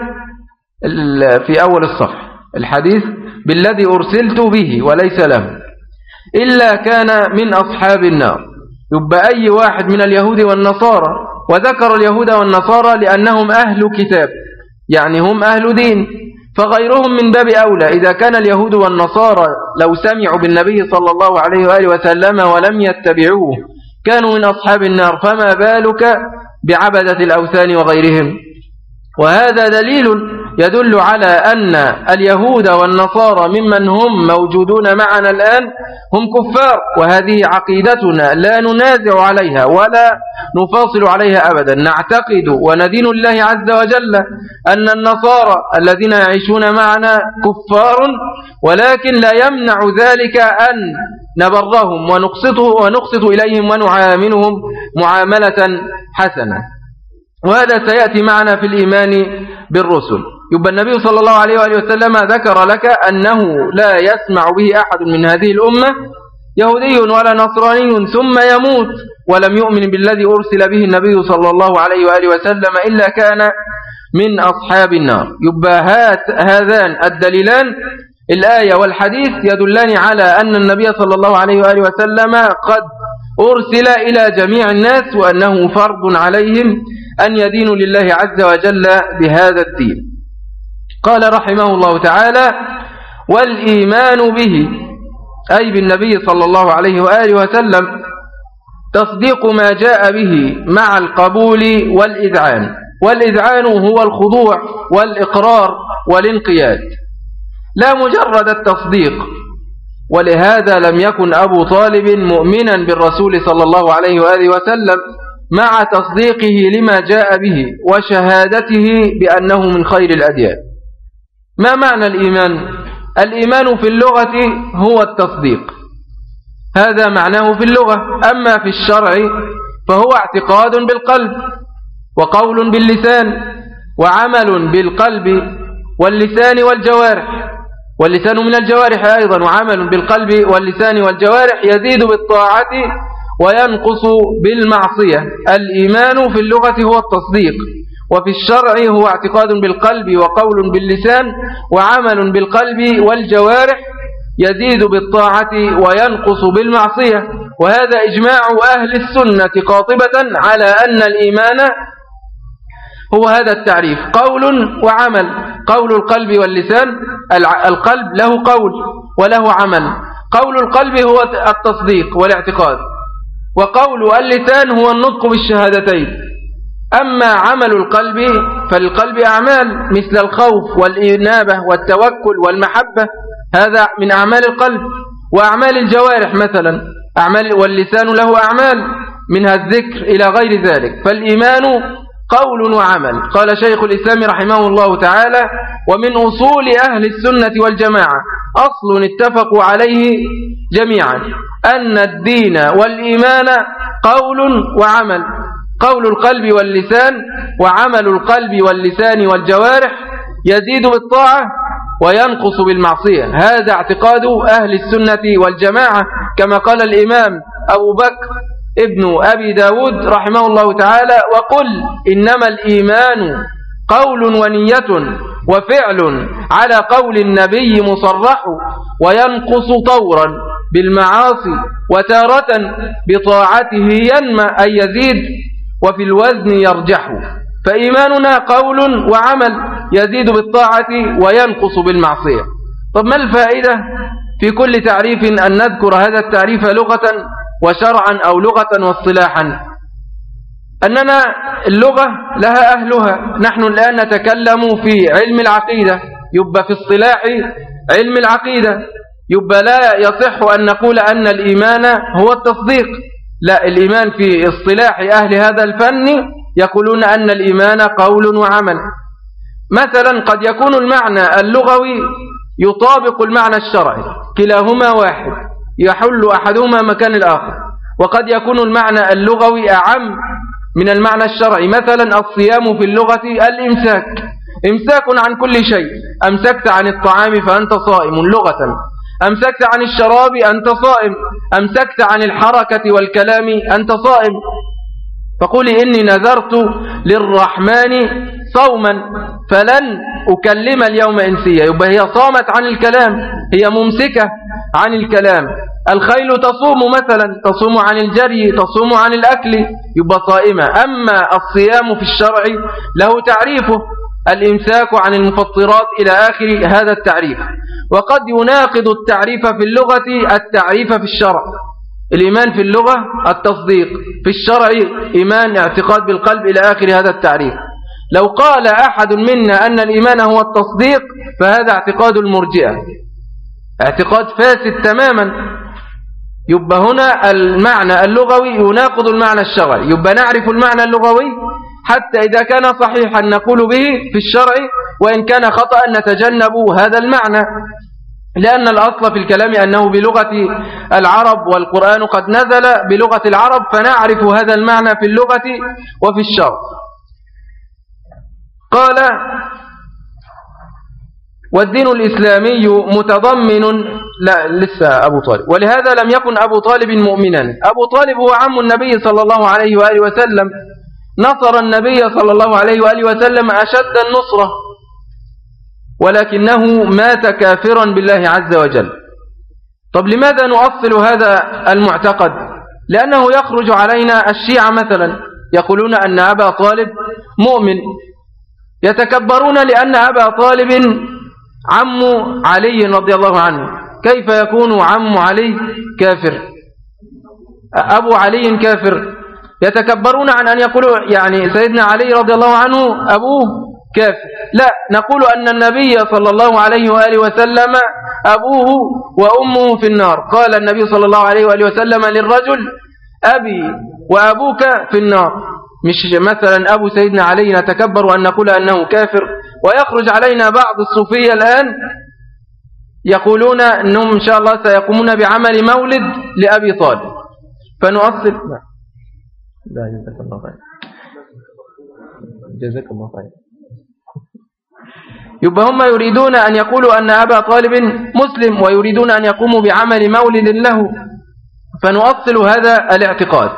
في أول الصفحة الحديث بالذي أرسلت به وليس له. إلا كان من أصحاب النار. يبقى أي واحد من اليهود والنصارى وذكر اليهود والنصارى لأنهم أهل كتاب يعني هم أهل دين. فغيرهم من باب أولى. إذا كان اليهود والنصارى لو سمعوا بالنبي صلى الله عليه وآله وسلم ولم يتبعوه كانوا من أصحاب النار فما بالك بعبدة الأوثان وغيرهم؟ وهذا دليل يدل على أن اليهود والنصارى ممن هم موجودون معنا الآن هم كفار وهذه عقيدتنا لا ننازع عليها ولا نفاصل عليها أبدا. نعتقد وندين الله عز وجل أن النصارى الذين يعيشون معنا كفار ولكن لا يمنع ذلك أن نبرهم ونقسطه ونقسط إليهم ونعاملهم معاملة حسنة. وهذا سيأتي معنا في الإيمان بالرسل. يبقى النبي صلى الله عليه وآله وسلم ذكر لك أنه لا يسمع به أحد من هذه الأمة يهودي ولا نصراني ثم يموت ولم يؤمن بالذي أرسل به النبي صلى الله عليه وآله وسلم إلا كان من أصحاب النار. يبقى هات هذان الدليلان الآية والحديث يدلان على أن النبي صلى الله عليه وآله وسلم قد أرسل إلى جميع الناس وأنه فرض عليهم أن يدينوا لله عز وجل بهذا الدين. قال رحمه الله تعالى والإيمان به أي بالنبي صلى الله عليه وآله وسلم تصديق ما جاء به مع القبول والإذعان والإذعان هو الخضوع والإقرار والانقياد. لا مجرد التصديق ولهذا لم يكن أبو طالب مؤمنا بالرسول صلى الله عليه وآله وسلم مع تصديقه لما جاء به وشهادته بأنه من خير الأديان. ما معنى الإيمان؟ الإيمان في اللغة هو التصديق. هذا معناه في اللغة. أما في الشرع فهو اعتقاد بالقلب وقول باللسان وعمل بالقلب واللسان والجوارح. واللسان من الجوارح أيضا وعمل بالقلب واللسان والجوارح يزيد بالطاعة وينقص بالمعصية. الإيمان في اللغة هو التصديق. وفي الشرع هو اعتقاد بالقلب وقول باللسان وعمل بالقلب والجوارح يزيد بالطاعة وينقص بالمعصية. وهذا إجماع أهل السنة قاطبة على أن الإيمان هو هذا التعريف. قول وعمل. قول القلب واللسان القلب له قول وله عمل. قول القلب هو التصديق والاعتقاد. وقول اللسان هو النطق بالشهادتين. أما عمل القلب فالقلب أعمال مثل الخوف والإنابة والتوكل والمحبة. هذا من أعمال القلب وأعمال الجوارح مثلا. أعمال واللسان له أعمال منها الذكر إلى غير ذلك. فالإيمان قول وعمل. قال شيخ الإسلام رحمه الله تعالى ومن أصول أهل السنة والجماعة أصل اتفقوا عليه جميعا أن الدين والإيمان قول وعمل. قول القلب واللسان وعمل القلب واللسان والجوارح يزيد بالطاعة وينقص بالمعصية. هذا اعتقاد أهل السنة والجماعة كما قال الإمام أبو بكر ابن أبي داود رحمه الله تعالى وقل إنما الإيمان قول ونية وفعل على قول النبي مصرح وينقص طورا بالمعاصي وتارة بطاعته ينمى أي يزيد وفي الوزن يرجح. فإيماننا قول وعمل يزيد بالطاعة وينقص بالمعصية. طب ما الفائدة؟ في كل تعريف أن نذكر هذا التعريف لغة وشرعا أو لغة واصطلاحا. أننا اللغة لها أهلها. نحن الآن نتكلم في علم العقيدة. يبقى في اصطلاح علم العقيدة. يبقى لا يصح أن نقول أن الإيمان هو التصديق. لا الإيمان في اصطلاح أهل هذا الفن يقولون أن الإيمان قول وعمل. مثلا قد يكون المعنى اللغوي يطابق المعنى الشرعي كلاهما واحد يحل أحدهما مكان الآخر. وقد يكون المعنى اللغوي أعم من المعنى الشرعي مثلا الصيام في اللغة الإمساك. إمساك عن كل شيء. أمسكت عن الطعام فأنت صائم لغة. أمسكت عن الشراب أنت صائم. أمسكت عن الحركة والكلام أنت صائم. فقولي إني نذرت للرحمن صوما فلن أكلم اليوم إنسية يبقى هي صامت عن الكلام هي ممسكة عن الكلام. الخيل تصوم مثلا تصوم عن الجري تصوم عن الأكل يبقى صائمة. أما الصيام في الشرع له تعريفه. الإمساك عن المفطرات إلى آخر هذا التعريف. وقد يناقض التعريف في اللغة التعريف في الشرع. الإيمان في اللغة التصديق. في الشرع إيمان اعتقاد بالقلب إلى آخر هذا التعريف. لو قال أحد منا أن الإيمان هو التصديق فهذا اعتقاد المرجئة. اعتقاد فاسد تماما. يبقى هنا المعنى اللغوي يناقض المعنى الشرعي. يبقى نعرف المعنى اللغوي؟ حتى إذا كان صحيحا نقول به في الشرع وإن كان خطأ نتجنب هذا المعنى. لأن الأصل في الكلام أنه بلغة العرب والقرآن قد نزل بلغة العرب فنعرف هذا المعنى في اللغة وفي الشرع. قال والدين الإسلامي متضمن لا لسه أبو طالب. ولهذا لم يكن أبو طالب مؤمنا. أبو طالب هو عم النبي صلى الله عليه وآله وسلم. نصر النبي صلى الله عليه وآله وسلم أشد النصرة ولكنه مات كافرا بالله عز وجل. طب لماذا نؤصل هذا المعتقد؟ لأنه يخرج علينا الشيعة مثلا يقولون أن أبا طالب مؤمن يتكبرون لأن أبا طالب عم علي رضي الله عنه. كيف يكون عم علي كافر؟ أبو علي كافر. يتكبرون عن أن يقولوا يعني سيدنا علي رضي الله عنه أبوه كافر لا نقول أن النبي صلى الله عليه وآله وسلم أبوه وأمه في النار. قال النبي صلى الله عليه وآله وسلم للرجل أبي وأبوك في النار. مش مثلا أبو سيدنا علي نتكبر أن نقول أنه كافر ويخرج علينا بعض الصوفية الآن يقولون أنهم إن شاء الله سيقومون بعمل مولد لأبي طالب. فنؤصل. لا جزاك الله خير. جزاك الله خير. يبقى هم يريدون أن يقولوا أن أبا طالب مسلم ويريدون أن يقوموا بعمل مولد له. فنؤصل هذا الاعتقاد.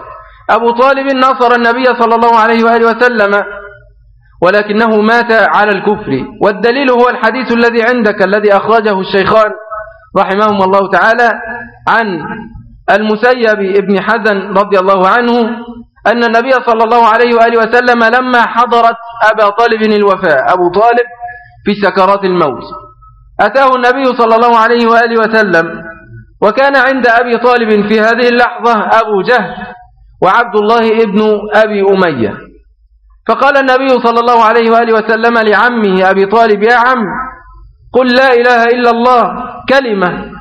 أبو طالب نصر النبي صلى الله عليه وآله وسلم ولكنه مات على الكفر. والدليل هو الحديث الذي عندك الذي أخرجه الشيخان رحمهم الله تعالى عن المسيب ابن حزن رضي الله عنه أن النبي صلى الله عليه وآله وسلم لما حضرت أبا طالب الوفاء أبو طالب في سكرات الموت. أتاه النبي صلى الله عليه وآله وسلم وكان عند أبي طالب في هذه اللحظة أبو جهل وعبد الله ابن أبي أمية. فقال النبي صلى الله عليه وآله وسلم لعمه أبي طالب يا عم قل لا إله إلا الله كلمة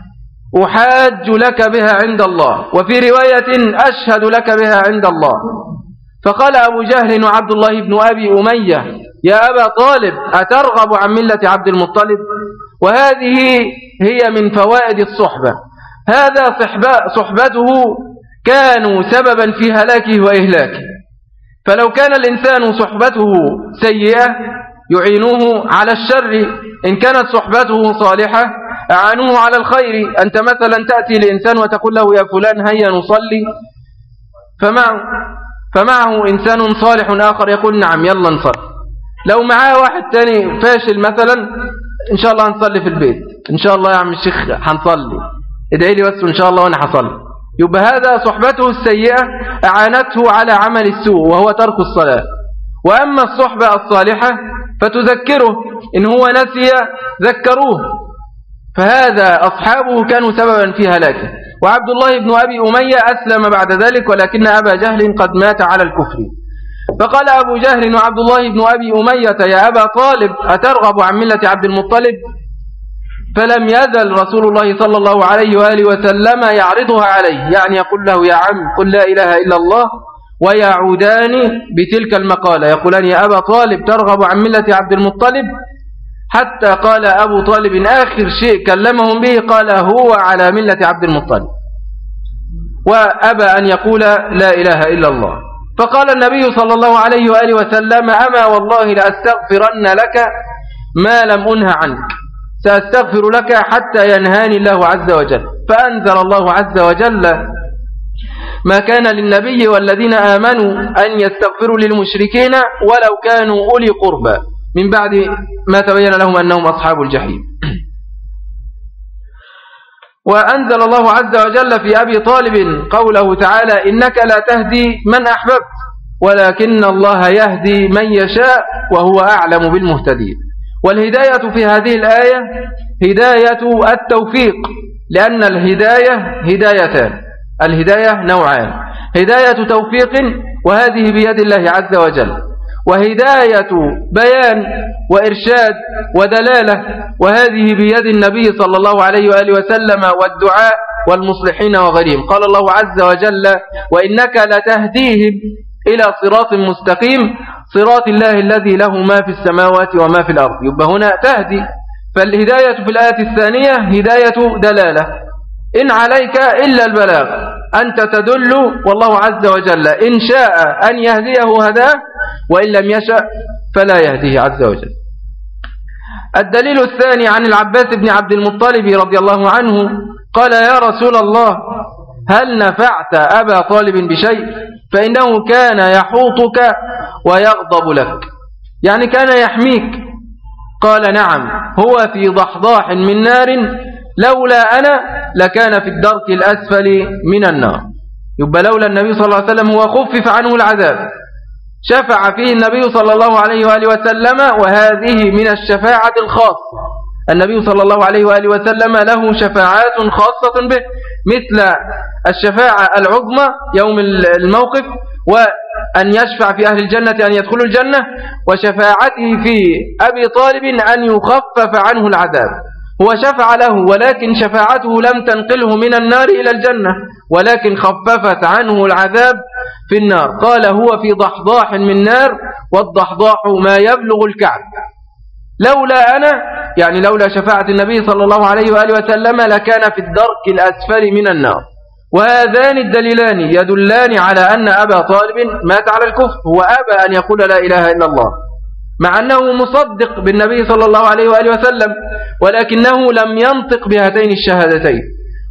أحاج لك بها عند الله وفي رواية أشهد لك بها عند الله. فقال أبو جهل وعبد الله بن أبي أمية يا أبا طالب أترغب عن ملة عبد المطلب؟ وهذه هي من فوائد الصحبة. هذا صحبته كانوا سببا في هلاكه وإهلاكه. فلو كان الإنسان صحبته سيئة يعينوه على الشر. إن كانت صحبته صالحة أعانوه على الخير. أنت مثلا تأتي لإنسان وتقول له يا فلان هيا نصلي. فمعه, فمعه إنسان صالح آخر يقول نعم يلا نصلي. لو معاه واحد تاني فاشل مثلا إن شاء الله هنصلي في البيت. إن شاء الله يا عم الشيخ هنصلي. ادعي لي بس إن شاء الله وأنا هصلي. يبقى هذا صحبته السيئة أعانته على عمل السوء وهو ترك الصلاة. وأما الصحبة الصالحة فتذكره. إن هو نسي ذكروه. فهذا أصحابه كانوا سببا في هلاكه. وعبد الله بن أبي أمية أسلم بعد ذلك ولكن أبا جهل قد مات على الكفر. فقال أبو جهل وعبد الله بن أبي أمية يا أبا طالب أترغب عن ملة عبد المطلب؟ فلم يزل رسول الله صلى الله عليه وآله وسلم يعرضها عليه. يعني يقول له يا عم قل لا إله إلا الله ويعودان بتلك المقالة. يقولان يا أبا طالب ترغب عن ملة عبد المطلب؟ حتى قال أبو طالب آخر شيء كلمهم به قال هو على ملة عبد المطلب. وأبى أن يقول لا إله إلا الله. فقال النبي صلى الله عليه وآله وسلم أما والله لأستغفرن لك ما لم أنه عنك. سأستغفر لك حتى ينهاني الله عز وجل. فأنزل الله عز وجل ما كان للنبي والذين آمنوا أن يستغفروا للمشركين ولو كانوا أولي قربى. من بعد ما تبين لهم أنهم أصحاب الجحيم. وأنزل الله عز وجل في أبي طالب قوله تعالى إنك لا تهدي من أحببت ولكن الله يهدي من يشاء وهو أعلم بالمهتدين. والهداية في هذه الآية هداية التوفيق لأن الهداية هدايتان. الهداية نوعان هداية توفيق وهذه بيد الله عز وجل. وهداية بيان وإرشاد ودلالة وهذه بيد النبي صلى الله عليه وآله وسلم والدعاء والمصلحين وغيرهم. قال الله عز وجل وإنك لتهديهم إلى صراط مستقيم صراط الله الذي له ما في السماوات وما في الأرض. يبقى هنا تهدي فالهداية في الآية الثانية هداية دلالة. إن عليك إلا البلاغ. أنت تدل والله عز وجل. إن شاء أن يهديه هداه وإن لم يشأ فلا يهديه عز وجل. الدليل الثاني عن العباس بن عبد المطلب رضي الله عنه قال يا رسول الله هل نفعت أبا طالب بشيء؟ فإنه كان يحوطك ويغضب لك. يعني كان يحميك. قال نعم هو في ضحضاح من نار لولا أنا لكان في الدرك الأسفل من النار. يبقى لولا النبي صلى الله عليه وسلم هو خفف عنه العذاب. شفع فيه النبي صلى الله عليه وآله وسلم وهذه من الشفاعة الخاصة. النبي صلى الله عليه وآله وسلم له شفاعات خاصة به مثل الشفاعة العظمى يوم الموقف وأن يشفع في أهل الجنة أن يدخلوا الجنة وشفاعته في أبي طالب أن يخفف عنه العذاب. هو شفع له ولكن شفاعته لم تنقله من النار إلى الجنة ولكن خففت عنه العذاب في النار. قال هو في ضحضاح من نار والضحضاح ما يبلغ الكعب. لولا أنا يعني لولا شفاعة النبي صلى الله عليه وآله وسلم لكان في الدرك الأسفل من النار. وهذان الدليلان يدلان على أن أبا طالب مات على الكفر هو أبى أن يقول لا إله إلا الله. مع أنه مصدق بالنبي صلى الله عليه وآله وسلم ولكنه لم ينطق بهاتين الشهادتين.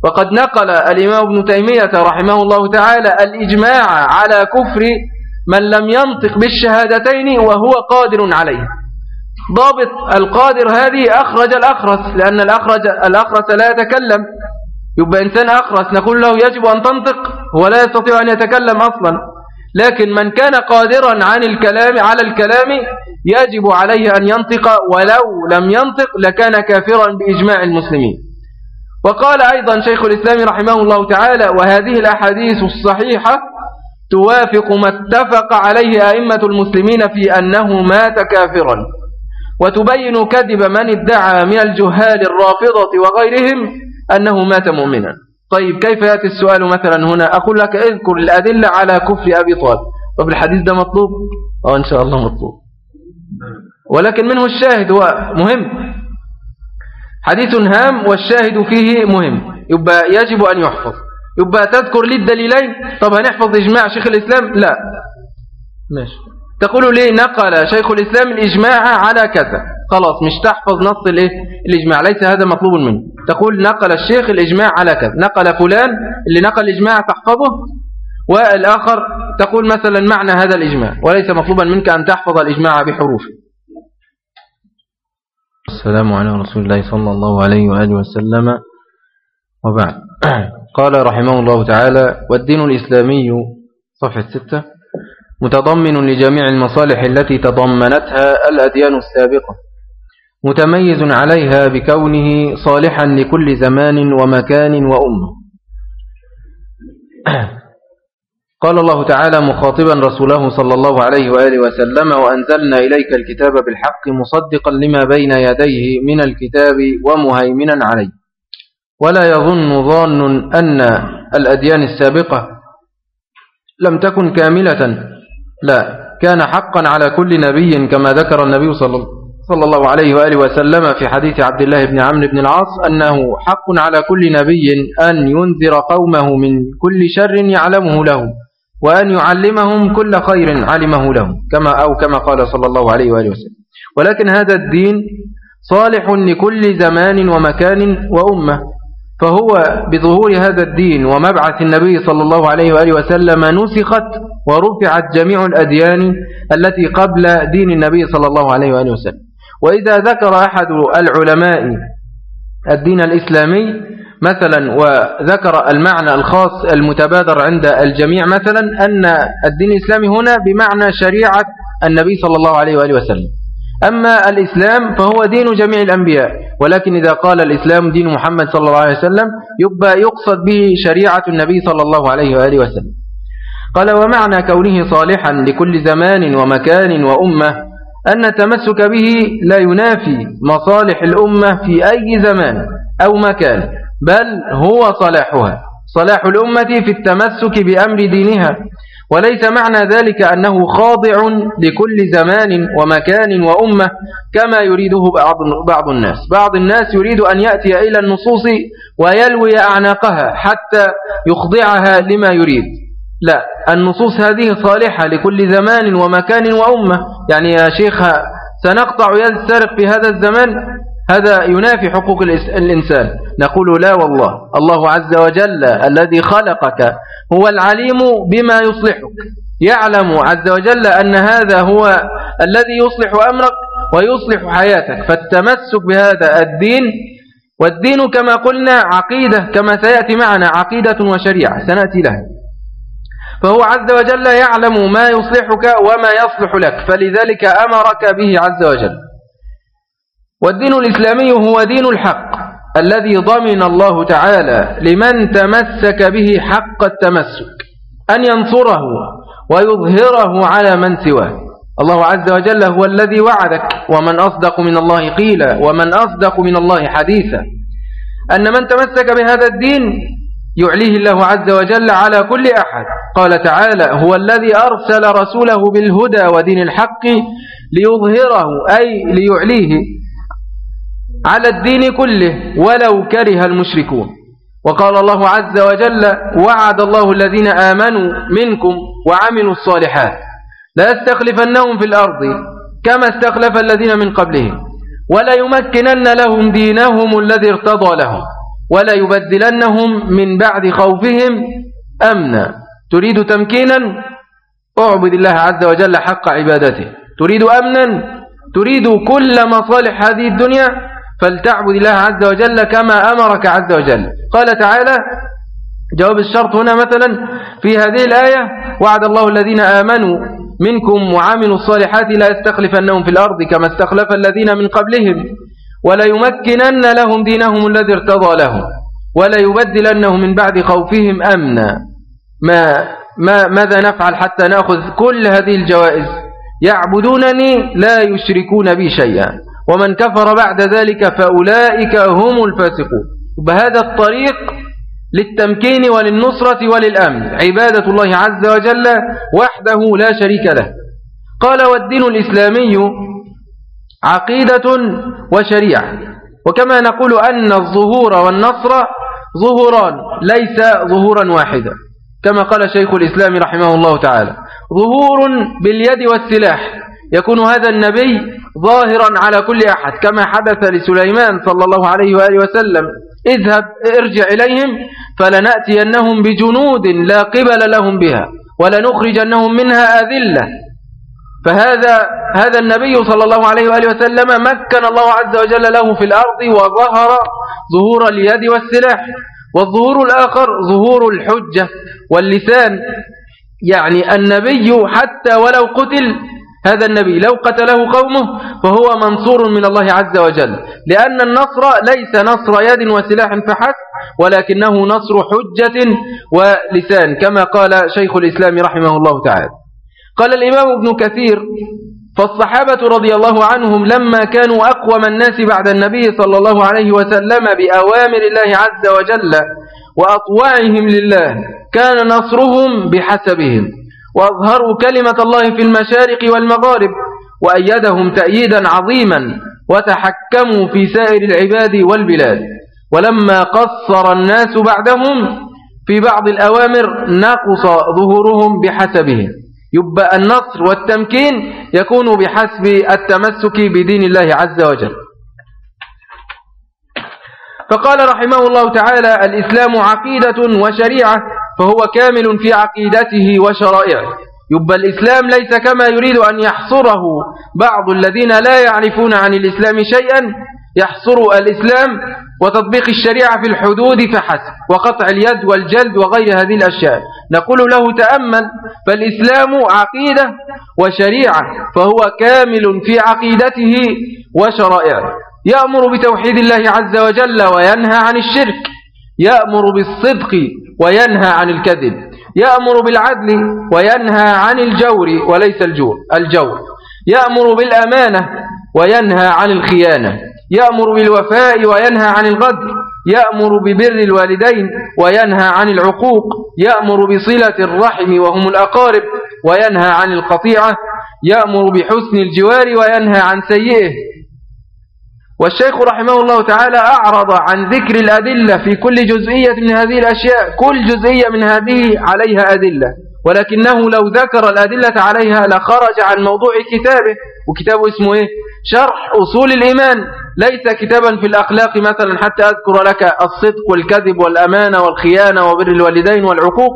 وقد نقل الإمام ابن تيمية رحمه الله تعالى الإجماع على كفر من لم ينطق بالشهادتين وهو قادر عليه. ضابط القادر هذه أخرج الأخرس لأن الأخرج الأخرس لا يتكلم. يبقى إنسان أخرس نقول له يجب أن تنطق هو لا يستطيع أن يتكلم أصلا. لكن من كان قادرا عن الكلام على الكلام يجب عليه أن ينطق ولو لم ينطق لكان كافرا بإجماع المسلمين. وقال أيضا شيخ الإسلام رحمه الله تعالى وهذه الأحاديث الصحيحة توافق ما اتفق عليه أئمة المسلمين في أنه مات كافرا وتبين كذب من ادعى من الجهال الرافضة وغيرهم أنه مات مؤمنا. طيب كيف يأتي السؤال مثلا هنا؟ أقول لك اذكر الأدلة على كفر أبي طالب. طب الحديث ده مطلوب؟ أو إن شاء الله مطلوب. ولكن منه الشاهد هو مهم. حديث هام والشاهد فيه مهم. يبقى يجب أن يحفظ. يبقى تذكر لي الدليلين طب هنحفظ إجماع شيخ الإسلام؟ لا. ماشي. تقول لي نقل شيخ الإسلام الإجماع على كذا. خلاص مش تحفظ نص الايه؟ الإجماع. ليس هذا مطلوب منه. تقول نقل الشيخ الإجماع على كذا. نقل فلان اللي نقل الإجماع تحفظه. والآخر تقول مثلا معنى هذا الإجماع. وليس مطلوبا منك أن تحفظ الإجماع بحروفه السلام على رسول الله صلى الله عليه وآله وسلم. وبعد. *coughs* قال رحمه الله تعالى والدين الإسلامي صفحة ستة متضمن لجميع المصالح التي تضمنتها الأديان السابقة. متميز عليها بكونه صالحا لكل زمان ومكان وأمة. *clears throat* قال الله تعالى مخاطبا رسوله صلى الله عليه وآله وسلم وأنزلنا إليك الكتاب بالحق مصدقا لما بين يديه من الكتاب ومهيمنا عليه. ولا يظن ظان أن الأديان السابقة لم تكن كاملة. لا كان حقا على كل نبي كما ذكر النبي صلى الله عليه وآله وسلم في حديث عبد الله بن عمرو بن العاص أنه حق على كل نبي أن ينذر قومه من كل شر يعلمه له وأن يعلمهم كل خير علمه لهم كما أو كما قال صلى الله عليه وآله وسلم. ولكن هذا الدين صالح لكل زمان ومكان وأمة فهو بظهور هذا الدين ومبعث النبي صلى الله عليه وآله وسلم نسخت ورفعت جميع الأديان التي قبل دين النبي صلى الله عليه وآله وسلم. وإذا ذكر أحد العلماء الدين الإسلامي مثلا وذكر المعنى الخاص المتبادر عند الجميع مثلا أن الدين الإسلامي هنا بمعنى شريعة النبي صلى الله عليه وآله وسلم. أما الإسلام فهو دين جميع الأنبياء ولكن إذا قال الإسلام دين محمد صلى الله عليه وسلم يبقى يقصد به شريعة النبي صلى الله عليه وآله وسلم. قال ومعنى كونه صالحا لكل زمان ومكان وأمة أن التمسك به لا ينافي مصالح الأمة في أي زمان أو مكان بل هو صلاحها. صلاح الأمة في التمسك بأمر دينها. وليس معنى ذلك أنه خاضع لكل زمان ومكان وأمة كما يريده بعض, بعض الناس. بعض الناس يريد أن يأتي إلى النصوص ويلوي أعناقها حتى يخضعها لما يريد. لا النصوص هذه صالحة لكل زمان ومكان وأمة. يعني يا شيخ سنقطع يد السارق في هذا الزمان؟ هذا ينافي حقوق الإنسان. نقول لا والله. الله عز وجل الذي خلقك هو العليم بما يصلحك. يعلم عز وجل أن هذا هو الذي يصلح أمرك ويصلح حياتك. فالتمسك بهذا الدين والدين كما قلنا عقيدة كما سيأتي معنا عقيدة وشريعة. سنأتي لها. فهو عز وجل يعلم ما يصلحك وما يصلح لك. فلذلك أمرك به عز وجل. والدين الإسلامي هو دين الحق الذي ضمن الله تعالى لمن تمسك به حق التمسك. أن ينصره ويظهره على من سواه. الله عز وجل هو الذي وعدك. ومن أصدق من الله قيلا. ومن أصدق من الله حديثا. أن من تمسك بهذا الدين يعليه الله عز وجل على كل أحد. قال تعالى هو الذي أرسل رسوله بالهدى ودين الحق ليظهره أي ليعليه على الدين كله ولو كره المشركون. وقال الله عز وجل وعد الله الذين آمنوا منكم وعملوا الصالحات لا يستخلفنهم في الأرض كما استخلف الذين من قبلهم ولا يمكنن لهم دينهم الذي ارتضى لهم. ولا يبدلنهم من بعد خوفهم أمنا. تريد تمكينا؟ اعبد الله عز وجل حق عبادته. تريد أمنا؟ تريد كل مصالح هذه الدنيا؟ فلتعبد الله عز وجل كما أمرك عز وجل. قال تعالى جواب الشرط هنا مثلا في هذه الآية وعد الله الذين آمنوا منكم وعملوا الصالحات لا يستخلفنهم في الأرض كما استخلف الذين من قبلهم. ولا يمكنن لهم دينهم الذي ارتضى لهم ولا يبدلنهم من بعد خوفهم أمنا. ما ما ماذا نفعل حتى نأخذ كل هذه الجوائز؟ يعبدونني لا يشركون بي شيئا. ومن كفر بعد ذلك فأولئك هم الفاسقون. بهذا الطريق للتمكين وللنصرة وللأمن. عبادة الله عز وجل وحده لا شريك له. قال والدين الإسلامي عقيدة وشريعة. وكما نقول أن الظهور والنصر ظهوران ليس ظهورا واحدا. كما قال شيخ الإسلام رحمه الله تعالى ظهور باليد والسلاح يكون هذا النبي ظاهرا على كل أحد كما حدث لسليمان صلى الله عليه وآله وسلم اذهب ارجع إليهم فلنأتينهم بجنود لا قبل لهم بها ولنخرجنهم منها أذلة. فهذا هذا النبي صلى الله عليه وآله وسلم مكن الله عز وجل له في الأرض وظهر ظهور اليد والسلاح والظهور الآخر ظهور الحجة واللسان. يعني النبي حتى ولو قتل هذا النبي لو قتله قومه فهو منصور من الله عز وجل. لأن النصر ليس نصر يد وسلاح فحسب ولكنه نصر حجة ولسان كما قال شيخ الإسلام رحمه الله تعالى. قال الإمام ابن كثير فالصحابة رضي الله عنهم لما كانوا أقوم الناس بعد النبي صلى الله عليه وسلم بأوامر الله عز وجل وأطواعهم لله كان نصرهم بحسبهم وأظهروا كلمة الله في المشارق والمغارب وأيدهم تأييدا عظيما وتحكموا في سائر العباد والبلاد ولما قصر الناس بعدهم في بعض الأوامر نقص ظهورهم بحسبهم. يبقى النصر والتمكين يكون بحسب التمسك بدين الله عز وجل. فقال رحمه الله تعالى الإسلام عقيدة وشريعة فهو كامل في عقيدته وشرائعه. يبقى الإسلام ليس كما يريد أن يحصره بعض الذين لا يعرفون عن الإسلام شيئا يحصر الإسلام وتطبيق الشريعة في الحدود فحسب وقطع اليد والجلد وغير هذه الأشياء. نقول له تأمل فالإسلام عقيدة وشريعة فهو كامل في عقيدته وشرائعه. يأمر بتوحيد الله عز وجل وينهى عن الشرك. يأمر بالصدق وينهى عن الكذب. يأمر بالعدل وينهى عن الجور وليس الجور الجور. يأمر بالأمانة وينهى عن الخيانة. يأمر بالوفاء وينهى عن الغدر يأمر ببر الوالدين وينهى عن العقوق يأمر بصلة الرحم وهم الأقارب وينهى عن القطيعة يأمر بحسن الجوار وينهى عن سيئه. والشيخ رحمه الله تعالى أعرض عن ذكر الأدلة في كل جزئية من هذه الأشياء كل جزئية من هذه عليها أدلة. ولكنه لو ذكر الأدلة عليها لخرج عن موضوع كتابه وكتابه اسمه إيه؟ شرح أصول الإيمان. ليس كتابا في الأخلاق مثلا حتى أذكر لك الصدق والكذب والأمانة والخيانة وبر الوالدين والعقوق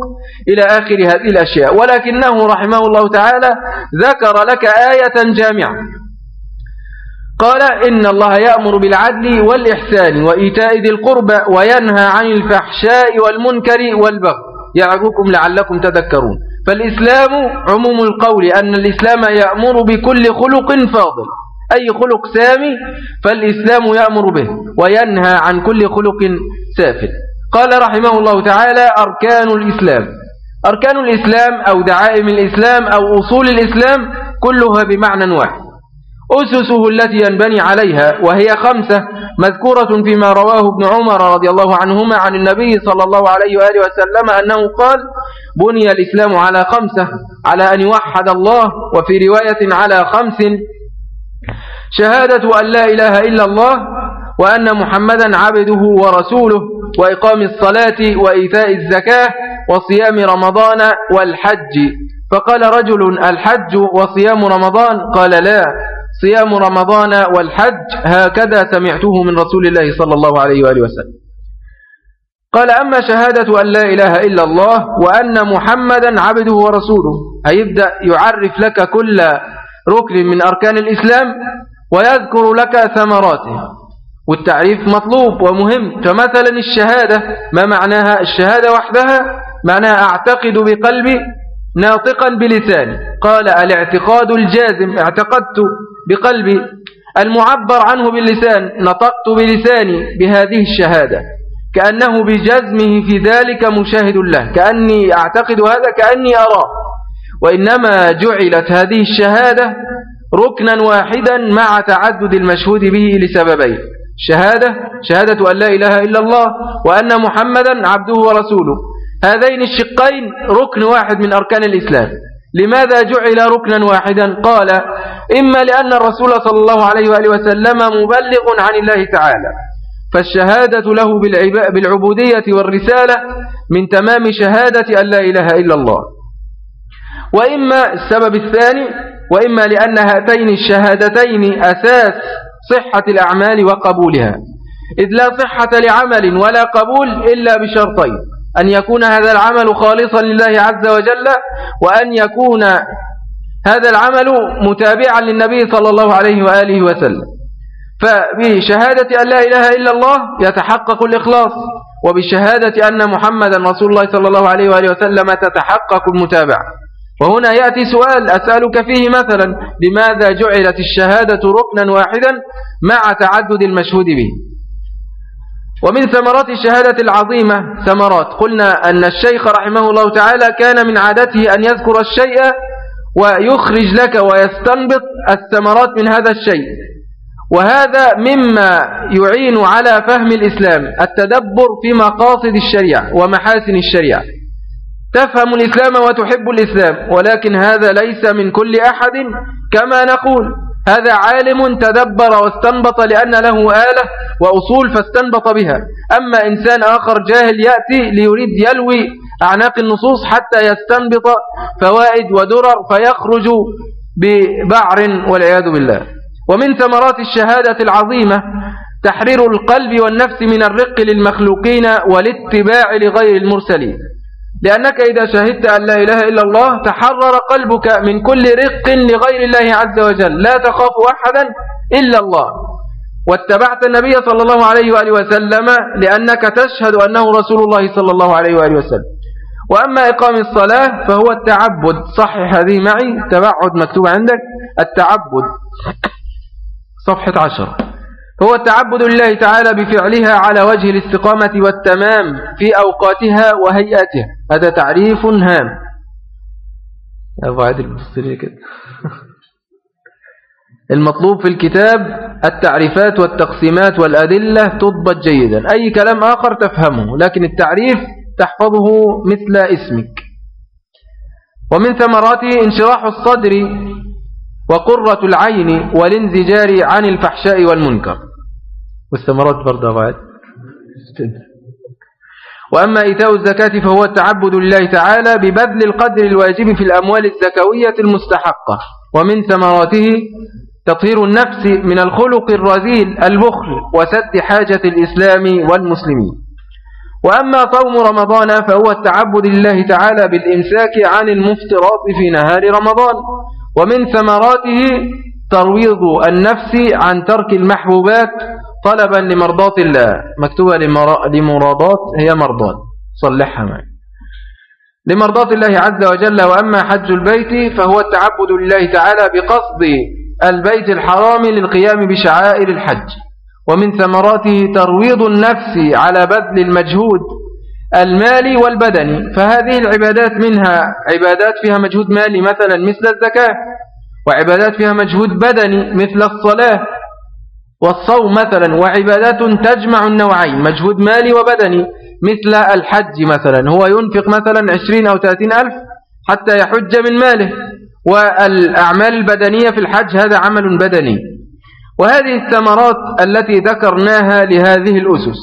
إلى آخر هذه الأشياء. ولكنه رحمه الله تعالى ذكر لك آية جامعة. قال إن الله يأمر بالعدل والإحسان وإيتاء ذي القربى وينهى عن الفحشاء والمنكر والبغي. يعظكم لعلكم تذكرون. فالإسلام عموم القول أن الإسلام يأمر بكل خلق فاضل. أي خلق سامي فالإسلام يأمر به وينهى عن كل خلق سافل. قال رحمه الله تعالى أركان الإسلام. أركان الإسلام أو دعائم الإسلام أو أصول الإسلام كلها بمعنى واحد. أسسه التي ينبني عليها وهي خمسة مذكورة فيما رواه ابن عمر رضي الله عنهما عن النبي صلى الله عليه وآله وسلم أنه قال بني الإسلام على خمسة على أن يوحد الله وفي رواية على خمس شهادة أن لا إله إلا الله وأن محمدا عبده ورسوله وإقام الصلاة وإيتاء الزكاة وصيام رمضان والحج. فقال رجل الحج وصيام رمضان؟ قال لا. صيام رمضان والحج هكذا سمعته من رسول الله صلى الله عليه وآله وسلم. قال أما شهادة أن لا إله إلا الله وأن محمدا عبده ورسوله هيبدأ يعرف لك كل ركن من أركان الإسلام ويذكر لك ثمراته. والتعريف مطلوب ومهم. فمثلا الشهادة ما معناها الشهادة وحدها؟ معناها أعتقد بقلبي ناطقا بلساني. قال الاعتقاد الجازم اعتقدت بقلبي المعبر عنه باللسان نطقت بلساني بهذه الشهادة. كأنه بجزمه في ذلك مشاهد له. كأني أعتقد هذا كأني أراه. وإنما جعلت هذه الشهادة ركنا واحدا مع تعدد المشهود به لسببين. شهادة شهادة أن لا إله إلا الله وأن محمدا عبده ورسوله. هذين الشقين ركن واحد من أركان الإسلام. لماذا جعل ركنا واحدا؟ قال إما لأن الرسول صلى الله عليه وآله وسلم مبلغ عن الله تعالى فالشهادة له بالعبودية والرسالة من تمام شهادة أن لا إله إلا الله. وإما السبب الثاني وإما لأن هاتين الشهادتين أساس صحة الأعمال وقبولها. إذ لا صحة لعمل ولا قبول إلا بشرطين. أن يكون هذا العمل خالصا لله عز وجل وأن يكون هذا العمل متابعا للنبي صلى الله عليه وآله وسلم. فبشهادة أن لا إله إلا الله يتحقق الإخلاص وبشهادة أن محمدا رسول الله صلى الله عليه وآله وسلم تتحقق المتابعة. وهنا يأتي سؤال أسألك فيه مثلا لماذا جعلت الشهادة ركنا واحدا مع تعدد المشهود به؟ ومن ثمرات الشهادة العظيمة ثمرات. قلنا أن الشيخ رحمه الله تعالى كان من عادته أن يذكر الشيء ويخرج لك ويستنبط الثمرات من هذا الشيء. وهذا مما يعين على فهم الإسلام التدبر في مقاصد الشريعة ومحاسن الشريعة. تفهم الإسلام وتحب الإسلام ولكن هذا ليس من كل أحد كما نقول. هذا عالم تدبر واستنبط لأن له آلة وأصول فاستنبط بها. أما إنسان آخر جاهل يأتي ليريد يلوي أعناق النصوص حتى يستنبط فوائد ودرر فيخرج ببعر والعياذ بالله. ومن ثمرات الشهادة العظيمة تحرير القلب والنفس من الرق للمخلوقين والاتباع لغير المرسلين. لأنك إذا شهدت أن لا إله إلا الله تحرر قلبك من كل رق لغير الله عز وجل. لا تخاف أحدا إلا الله. واتبعت النبي صلى الله عليه وآله وسلم لأنك تشهد أنه رسول الله صلى الله عليه وآله وسلم. وأما إقام الصلاة فهو التعبد. صحح هذه معي؟ تبعد مكتوب عندك؟ التعبد. صفحة عشر هو التعبد لله تعالى بفعلها على وجه الاستقامة والتمام في أوقاتها وهيئاتها. هذا تعريف هام. أبو عادل كده. *laughs* المطلوب في الكتاب التعريفات والتقسيمات والأدلة تضبط جيدا. أي كلام آخر تفهمه لكن التعريف تحفظه مثل اسمك. ومن ثمراته انشراح الصدر وقرة العين والانزجار عن الفحشاء والمنكر. والثمرات برضه بعد وأما إيتاء الزكاة فهو التعبد لله تعالى ببذل القدر الواجب في الأموال الزكوية المستحقة. ومن ثمراته تطهير النفس من الخلق الرذيل البخل وسد حاجة الإسلام والمسلمين. وأما صوم رمضان فهو التعبد لله تعالى بالإمساك عن المفترات في نهار رمضان. ومن ثمراته ترويض النفس عن ترك المحبوبات طلبا لمرضات الله. مكتوبة لمرادات هي مرضات صلحها معي. لمرضات الله عز وجل وأما حج البيت فهو التعبد لله تعالى بقصد البيت الحرام للقيام بشعائر الحج. ومن ثمراته ترويض النفس على بذل المجهود المالي والبدني. فهذه العبادات منها عبادات فيها مجهود مالي مثلا مثل الزكاة وعبادات فيها مجهود بدني مثل الصلاة. والصوم مثلا وعبادات تجمع النوعين مجهود مالي وبدني مثل الحج مثلا هو ينفق مثلا عشرين أو ثلاثين ألف حتى يحج من ماله والأعمال البدنية في الحج هذا عمل بدني. وهذه الثمرات التي ذكرناها لهذه الأسس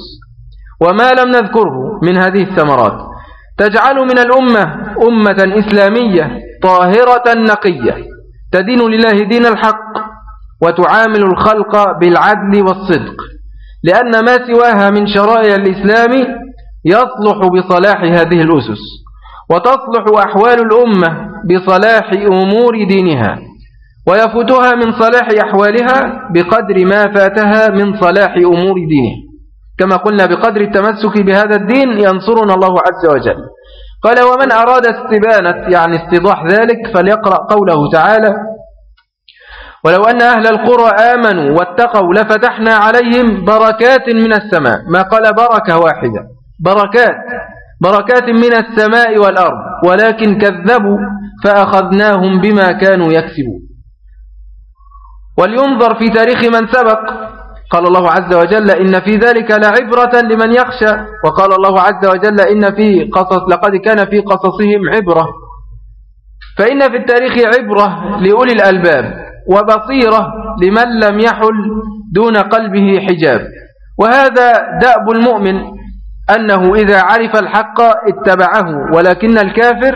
وما لم نذكره من هذه الثمرات. تجعل من الأمة أمة إسلامية طاهرة نقية تدين لله دين الحق وتعامل الخلق بالعدل والصدق. لأن ما سواها من شرائع الإسلام يصلح بصلاح هذه الأسس وتصلح أحوال الأمة بصلاح أمور دينها ويفوتها من صلاح أحوالها بقدر ما فاتها من صلاح أمور دينها كما قلنا بقدر التمسك بهذا الدين ينصرنا الله عز وجل. قال ومن أراد استبانة يعني استضاح ذلك فليقرأ قوله تعالى ولو أن أهل القرى آمنوا واتقوا لفتحنا عليهم بركات من السماء ما قال بركة واحدة بركات بركات من السماء والأرض ولكن كذبوا فأخذناهم بما كانوا يكسبون. ولينظر في تاريخ من سبق قال الله عز وجل إن في ذلك لعبرة لمن يخشى وقال الله عز وجل إن في قصص لقد كان في قصصهم عبرة. فإن في التاريخ عبرة لأولي الألباب. وبصيرة لمن لم يحل دون قلبه حجاب. وهذا دأب المؤمن أنه إذا عرف الحق اتبعه ولكن الكافر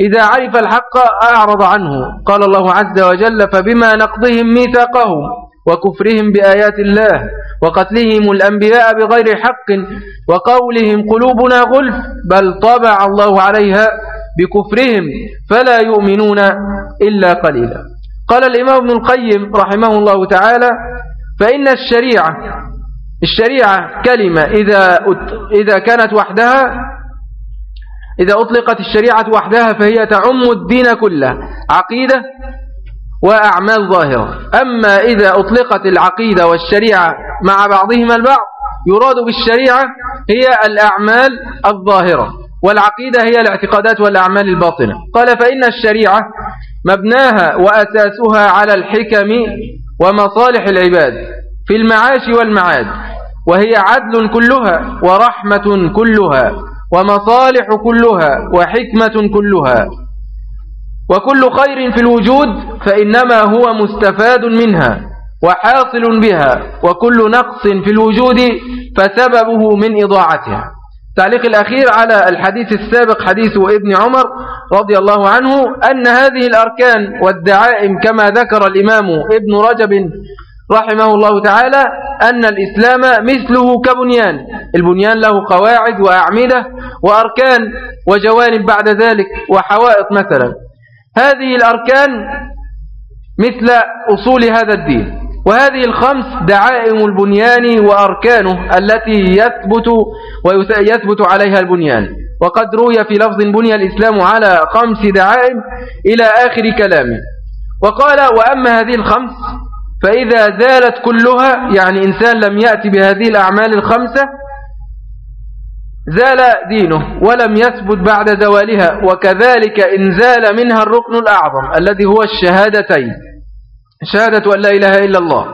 إذا عرف الحق أعرض عنه. قال الله عز وجل فبما نقضهم ميثاقهم وكفرهم بآيات الله وقتلهم الأنبياء بغير حق وقولهم قلوبنا غلف بل طبع الله عليها بكفرهم فلا يؤمنون إلا قليلا. قال الإمام ابن القيم رحمه الله تعالى فإن الشريعة الشريعة كلمة إذا, إذا كانت وحدها إذا أطلقت الشريعة وحدها فهي تعم الدين كله عقيدة وأعمال ظاهرة. أما إذا أطلقت العقيدة والشريعة مع بعضهما البعض يراد بالشريعة هي الأعمال الظاهرة والعقيدة هي الاعتقادات والأعمال الباطنة. قال فإن الشريعة مبناها وأساسها على الحكم ومصالح العباد في المعاش والمعاد وهي عدل كلها ورحمة كلها ومصالح كلها وحكمة كلها. وكل خير في الوجود فإنما هو مستفاد منها وحاصل بها وكل نقص في الوجود فسببه من إضاعتها. التعليق الأخير على الحديث السابق حديث ابن عمر رضي الله عنه أن هذه الأركان والدعائم كما ذكر الإمام ابن رجب رحمه الله تعالى أن الإسلام مثله كبنيان البنيان له قواعد وأعمدة وأركان وجوانب بعد ذلك وحوائط مثلا. هذه الأركان مثل أصول هذا الدين. وهذه الخمس دعائم البنيان وأركانه التي يثبت ويثبت عليها البنيان. وقد روي في لفظ بني الإسلام على خمس دعائم إلى آخر كلامه وقال وأما هذه الخمس فإذا زالت كلها يعني إنسان لم يأتي بهذه الأعمال الخمسة زال دينه ولم يثبت بعد زوالها. وكذلك إن زال منها الركن الأعظم الذي هو الشهادتين. شهادة أن لا إله إلا الله.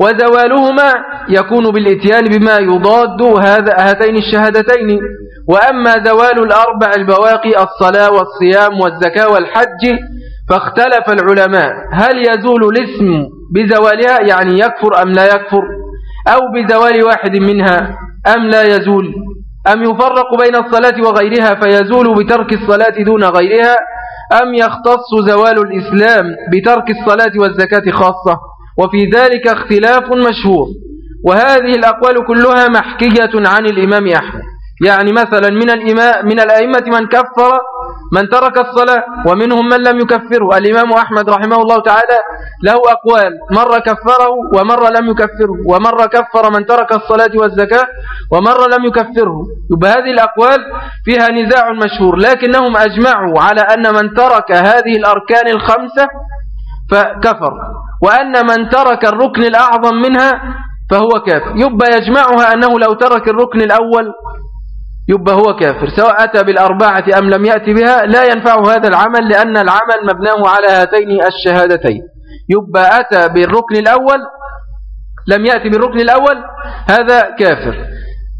وزوالهما يكون بالإتيان بما يضاد هذا هاتين الشهادتين. وأما زوال الأربع البواقي الصلاة والصيام والزكاة والحج فاختلف العلماء. هل يزول الاسم بزوالها؟ يعني يكفر أم لا يكفر؟ أو بزوال واحد منها أم لا يزول؟ أم يفرق بين الصلاة وغيرها فيزول بترك الصلاة دون غيرها؟ أم يختص زوال الإسلام بترك الصلاة والزكاة خاصة؟ وفي ذلك اختلاف مشهور. وهذه الأقوال كلها محكية عن الإمام أحمد. يعني مثلا من من الأئمة من كفر من ترك الصلاة ومنهم من لم يكفره. الإمام أحمد رحمه الله تعالى له أقوال. مرة كفره ومرة لم يكفره. ومرة كفر من ترك الصلاة والزكاة ومرة لم يكفره. يبقى هذه الأقوال فيها نزاع مشهور لكنهم أجمعوا على أن من ترك هذه الأركان الخمسة فكفر وأن من ترك الركن الأعظم منها فهو كافر. يبقى يجمعها أنه لو ترك الركن الأول يبقى هو كافر. سواء أتى بالأربعة أم لم يأتي بها لا ينفع هذا العمل لأن العمل مبناه على هاتين الشهادتين. يبقى أتى بالركن الأول لم يأتي بالركن الأول هذا كافر.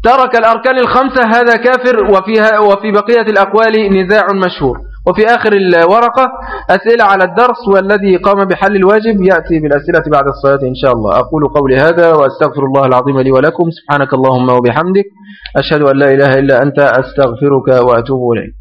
ترك الأركان الخمسة هذا كافر وفيها وفي بقية الأقوال نزاع مشهور. وفي آخر الورقة أسئلة على الدرس والذي قام بحل الواجب يأتي بالأسئلة بعد الصلاة إن شاء الله. أقول قولي هذا وأستغفر الله العظيم لي ولكم. سبحانك اللهم وبحمدك. أشهد أن لا إله إلا أنت أستغفرك وأتوب إليك.